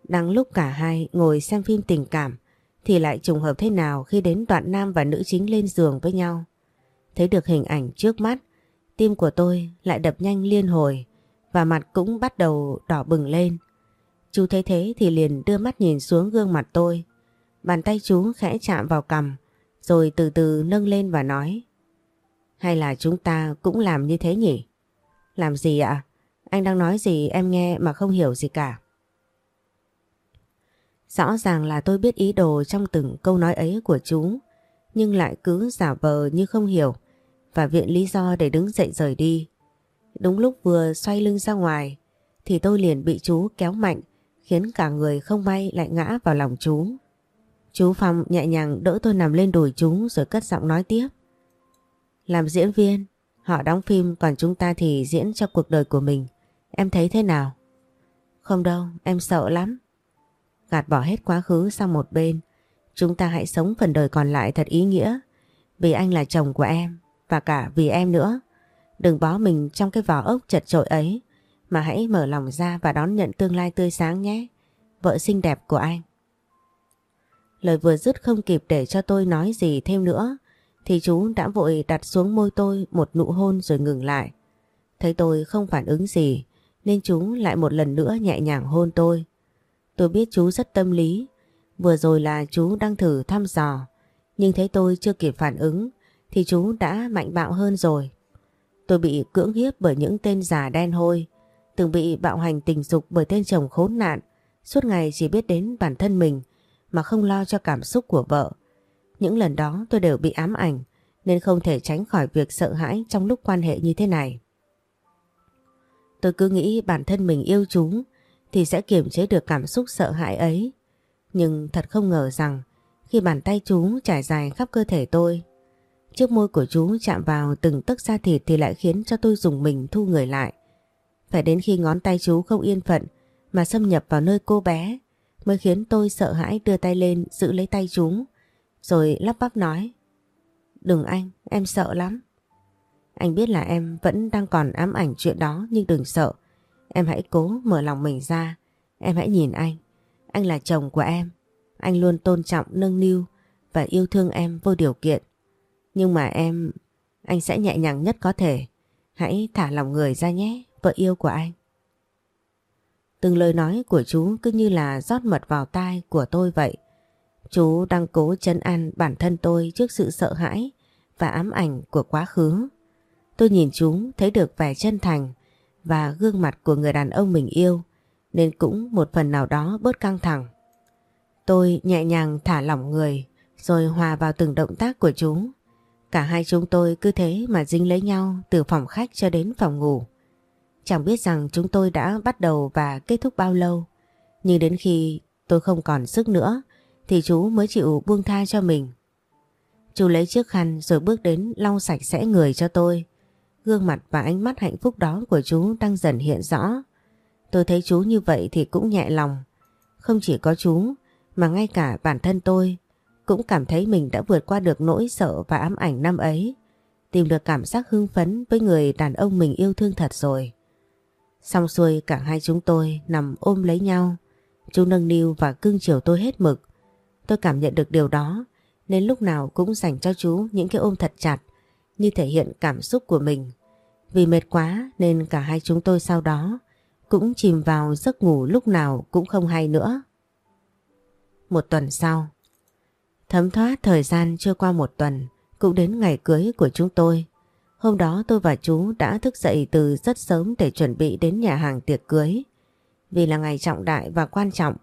Đang lúc cả hai ngồi xem phim tình cảm thì lại trùng hợp thế nào khi đến đoạn nam và nữ chính lên giường với nhau. Thấy được hình ảnh trước mắt, tim của tôi lại đập nhanh liên hồi và mặt cũng bắt đầu đỏ bừng lên. Chú thấy thế thì liền đưa mắt nhìn xuống gương mặt tôi. Bàn tay chú khẽ chạm vào cằm rồi từ từ nâng lên và nói Hay là chúng ta cũng làm như thế nhỉ? Làm gì ạ? Anh đang nói gì em nghe mà không hiểu gì cả. Rõ ràng là tôi biết ý đồ trong từng câu nói ấy của chú, nhưng lại cứ giả vờ như không hiểu và viện lý do để đứng dậy rời đi. Đúng lúc vừa xoay lưng ra ngoài thì tôi liền bị chú kéo mạnh khiến cả người không may lại ngã vào lòng chú. Chú Phong nhẹ nhàng đỡ tôi nằm lên đùi chú rồi cất giọng nói tiếp. Làm diễn viên, họ đóng phim còn chúng ta thì diễn cho cuộc đời của mình. Em thấy thế nào? Không đâu, em sợ lắm. Gạt bỏ hết quá khứ sang một bên. Chúng ta hãy sống phần đời còn lại thật ý nghĩa. Vì anh là chồng của em và cả vì em nữa. Đừng bó mình trong cái vỏ ốc chật trội ấy mà hãy mở lòng ra và đón nhận tương lai tươi sáng nhé. Vợ xinh đẹp của anh. Lời vừa dứt không kịp để cho tôi nói gì thêm nữa thì chú đã vội đặt xuống môi tôi một nụ hôn rồi ngừng lại. Thấy tôi không phản ứng gì nên chú lại một lần nữa nhẹ nhàng hôn tôi. Tôi biết chú rất tâm lý, vừa rồi là chú đang thử thăm dò, nhưng thấy tôi chưa kịp phản ứng thì chú đã mạnh bạo hơn rồi. Tôi bị cưỡng hiếp bởi những tên già đen hôi, từng bị bạo hành tình dục bởi tên chồng khốn nạn, suốt ngày chỉ biết đến bản thân mình mà không lo cho cảm xúc của vợ. Những lần đó tôi đều bị ám ảnh nên không thể tránh khỏi việc sợ hãi trong lúc quan hệ như thế này. Tôi cứ nghĩ bản thân mình yêu chú, thì sẽ kiềm chế được cảm xúc sợ hãi ấy. Nhưng thật không ngờ rằng khi bàn tay chú trải dài khắp cơ thể tôi, chiếc môi của chú chạm vào từng tấc da thịt thì lại khiến cho tôi dùng mình thu người lại. Phải đến khi ngón tay chú không yên phận mà xâm nhập vào nơi cô bé mới khiến tôi sợ hãi đưa tay lên giữ lấy tay chú rồi lắp bắp nói Đừng anh, em sợ lắm. Anh biết là em vẫn đang còn ám ảnh chuyện đó nhưng đừng sợ. Em hãy cố mở lòng mình ra. Em hãy nhìn anh. Anh là chồng của em. Anh luôn tôn trọng, nâng niu và yêu thương em vô điều kiện. Nhưng mà em... Anh sẽ nhẹ nhàng nhất có thể. Hãy thả lòng người ra nhé, vợ yêu của anh. Từng lời nói của chú cứ như là rót mật vào tai của tôi vậy. Chú đang cố chân ăn bản thân tôi trước sự sợ hãi và ám ảnh của quá khứ. Tôi nhìn chú thấy được vẻ chân thành và gương mặt của người đàn ông mình yêu nên cũng một phần nào đó bớt căng thẳng. Tôi nhẹ nhàng thả lỏng người rồi hòa vào từng động tác của chúng. Cả hai chúng tôi cứ thế mà dính lấy nhau từ phòng khách cho đến phòng ngủ. Chẳng biết rằng chúng tôi đã bắt đầu và kết thúc bao lâu. Nhưng đến khi tôi không còn sức nữa, thì chú mới chịu buông tha cho mình. Chú lấy chiếc khăn rồi bước đến lau sạch sẽ người cho tôi. Gương mặt và ánh mắt hạnh phúc đó của chú đang dần hiện rõ. Tôi thấy chú như vậy thì cũng nhẹ lòng. Không chỉ có chú, mà ngay cả bản thân tôi cũng cảm thấy mình đã vượt qua được nỗi sợ và ám ảnh năm ấy. Tìm được cảm giác hưng phấn với người đàn ông mình yêu thương thật rồi. Xong xuôi cả hai chúng tôi nằm ôm lấy nhau. Chú nâng niu và cưng chiều tôi hết mực. Tôi cảm nhận được điều đó nên lúc nào cũng dành cho chú những cái ôm thật chặt như thể hiện cảm xúc của mình. Vì mệt quá nên cả hai chúng tôi sau đó cũng chìm vào giấc ngủ lúc nào cũng không hay nữa. Một tuần sau, thấm thoát thời gian chưa qua một tuần, cũng đến ngày cưới của chúng tôi. Hôm đó tôi và chú đã thức dậy từ rất sớm để chuẩn bị đến nhà hàng tiệc cưới. Vì là ngày trọng đại và quan trọng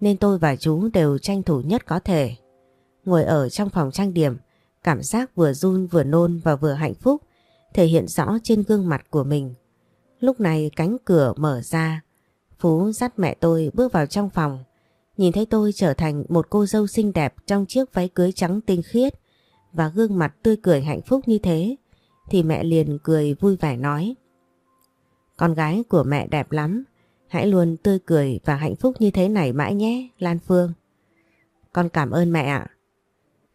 nên tôi và chú đều tranh thủ nhất có thể. Ngồi ở trong phòng trang điểm, cảm giác vừa run vừa nôn và vừa hạnh phúc thể hiện rõ trên gương mặt của mình. Lúc này cánh cửa mở ra, Phú dắt mẹ tôi bước vào trong phòng. Nhìn thấy tôi trở thành một cô dâu xinh đẹp trong chiếc váy cưới trắng tinh khiết và gương mặt tươi cười hạnh phúc như thế thì mẹ liền cười vui vẻ nói Con gái của mẹ đẹp lắm, hãy luôn tươi cười và hạnh phúc như thế này mãi nhé Lan Phương. Con cảm ơn mẹ ạ.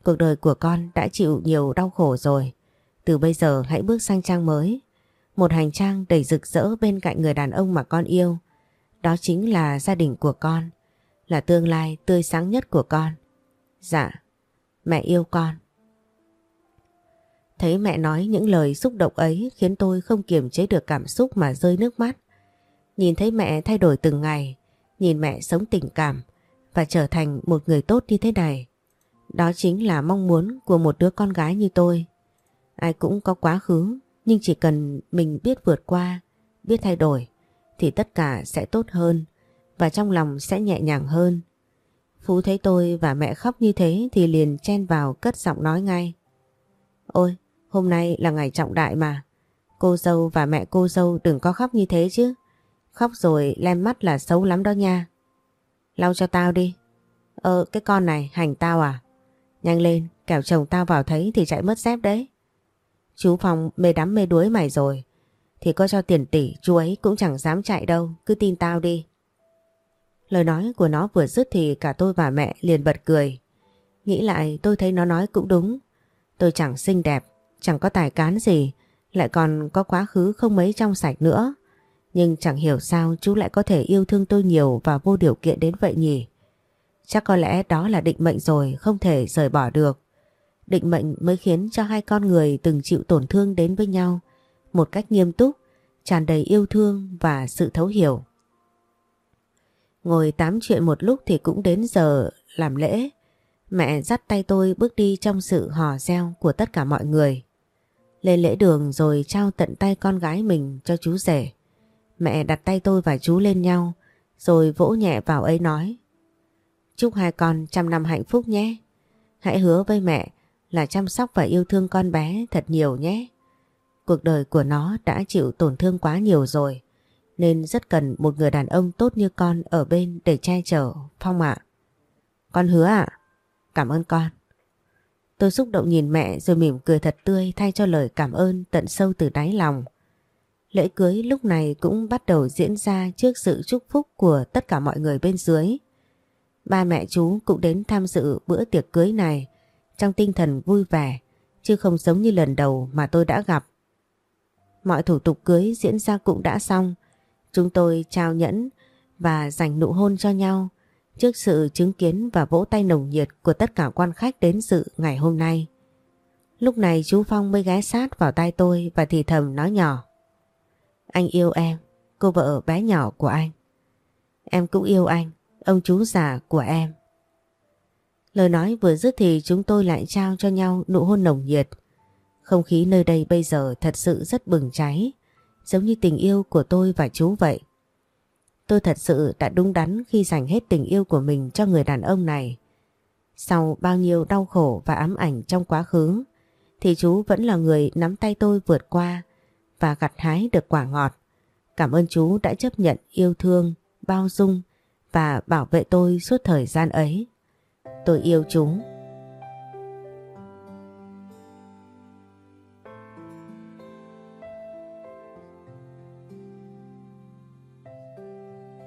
Cuộc đời của con đã chịu nhiều đau khổ rồi. Từ bây giờ hãy bước sang trang mới. Một hành trang đầy rực rỡ bên cạnh người đàn ông mà con yêu. Đó chính là gia đình của con. Là tương lai tươi sáng nhất của con. Dạ, mẹ yêu con. Thấy mẹ nói những lời xúc động ấy khiến tôi không kiềm chế được cảm xúc mà rơi nước mắt. Nhìn thấy mẹ thay đổi từng ngày, nhìn mẹ sống tình cảm và trở thành một người tốt như thế này. Đó chính là mong muốn của một đứa con gái như tôi. Ai cũng có quá khứ, nhưng chỉ cần mình biết vượt qua, biết thay đổi, thì tất cả sẽ tốt hơn và trong lòng sẽ nhẹ nhàng hơn. Phú thấy tôi và mẹ khóc như thế thì liền chen vào cất giọng nói ngay. Ôi, hôm nay là ngày trọng đại mà. Cô dâu và mẹ cô dâu đừng có khóc như thế chứ. Khóc rồi lem mắt là xấu lắm đó nha. Lau cho tao đi. Ờ, cái con này hành tao à? Nhanh lên, kẻo chồng tao vào thấy thì chạy mất dép đấy. Chú Phong mê đắm mê đuối mày rồi. Thì có cho tiền tỷ chú ấy cũng chẳng dám chạy đâu, cứ tin tao đi. Lời nói của nó vừa dứt thì cả tôi và mẹ liền bật cười. Nghĩ lại tôi thấy nó nói cũng đúng. Tôi chẳng xinh đẹp, chẳng có tài cán gì, lại còn có quá khứ không mấy trong sạch nữa. Nhưng chẳng hiểu sao chú lại có thể yêu thương tôi nhiều và vô điều kiện đến vậy nhỉ. Chắc có lẽ đó là định mệnh rồi, không thể rời bỏ được. Định mệnh mới khiến cho hai con người từng chịu tổn thương đến với nhau một cách nghiêm túc, tràn đầy yêu thương và sự thấu hiểu. Ngồi tám chuyện một lúc thì cũng đến giờ làm lễ. Mẹ dắt tay tôi bước đi trong sự hò reo của tất cả mọi người. Lên lễ đường rồi trao tận tay con gái mình cho chú rể. Mẹ đặt tay tôi và chú lên nhau, rồi vỗ nhẹ vào ấy nói, Chúc hai con trăm năm hạnh phúc nhé. Hãy hứa với mẹ là chăm sóc và yêu thương con bé thật nhiều nhé. Cuộc đời của nó đã chịu tổn thương quá nhiều rồi nên rất cần một người đàn ông tốt như con ở bên để che chở, Phong ạ. Con hứa ạ. Cảm ơn con. Tôi xúc động nhìn mẹ rồi mỉm cười thật tươi thay cho lời cảm ơn tận sâu từ đáy lòng. Lễ cưới lúc này cũng bắt đầu diễn ra trước sự chúc phúc của tất cả mọi người bên dưới. Ba mẹ chú cũng đến tham dự bữa tiệc cưới này trong tinh thần vui vẻ, chứ không giống như lần đầu mà tôi đã gặp. Mọi thủ tục cưới diễn ra cũng đã xong. Chúng tôi trao nhẫn và dành nụ hôn cho nhau trước sự chứng kiến và vỗ tay nồng nhiệt của tất cả quan khách đến dự ngày hôm nay. Lúc này chú Phong mới ghé sát vào tay tôi và thì thầm nói nhỏ. Anh yêu em, cô vợ bé nhỏ của anh. Em cũng yêu anh, ông chú già của em. Lời nói vừa dứt thì chúng tôi lại trao cho nhau nụ hôn nồng nhiệt. Không khí nơi đây bây giờ thật sự rất bừng cháy, giống như tình yêu của tôi và chú vậy. Tôi thật sự đã đúng đắn khi dành hết tình yêu của mình cho người đàn ông này. Sau bao nhiêu đau khổ và ám ảnh trong quá khứ, thì chú vẫn là người nắm tay tôi vượt qua và gặt hái được quả ngọt. Cảm ơn chú đã chấp nhận yêu thương, bao dung và bảo vệ tôi suốt thời gian ấy. Tôi yêu chúng.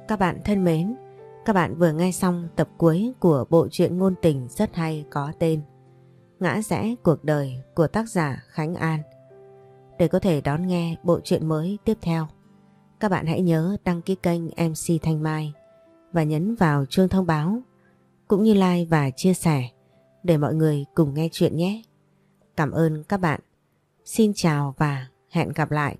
Các bạn thân mến, Các bạn vừa nghe xong tập cuối của bộ truyện ngôn tình rất hay có tên Ngã rẽ cuộc đời của tác giả Khánh An. Để có thể đón nghe bộ truyện mới tiếp theo, các bạn hãy nhớ đăng ký kênh MC Thanh Mai và nhấn vào chuông thông báo cũng như like và chia sẻ để mọi người cùng nghe chuyện nhé. Cảm ơn các bạn. Xin chào và hẹn gặp lại.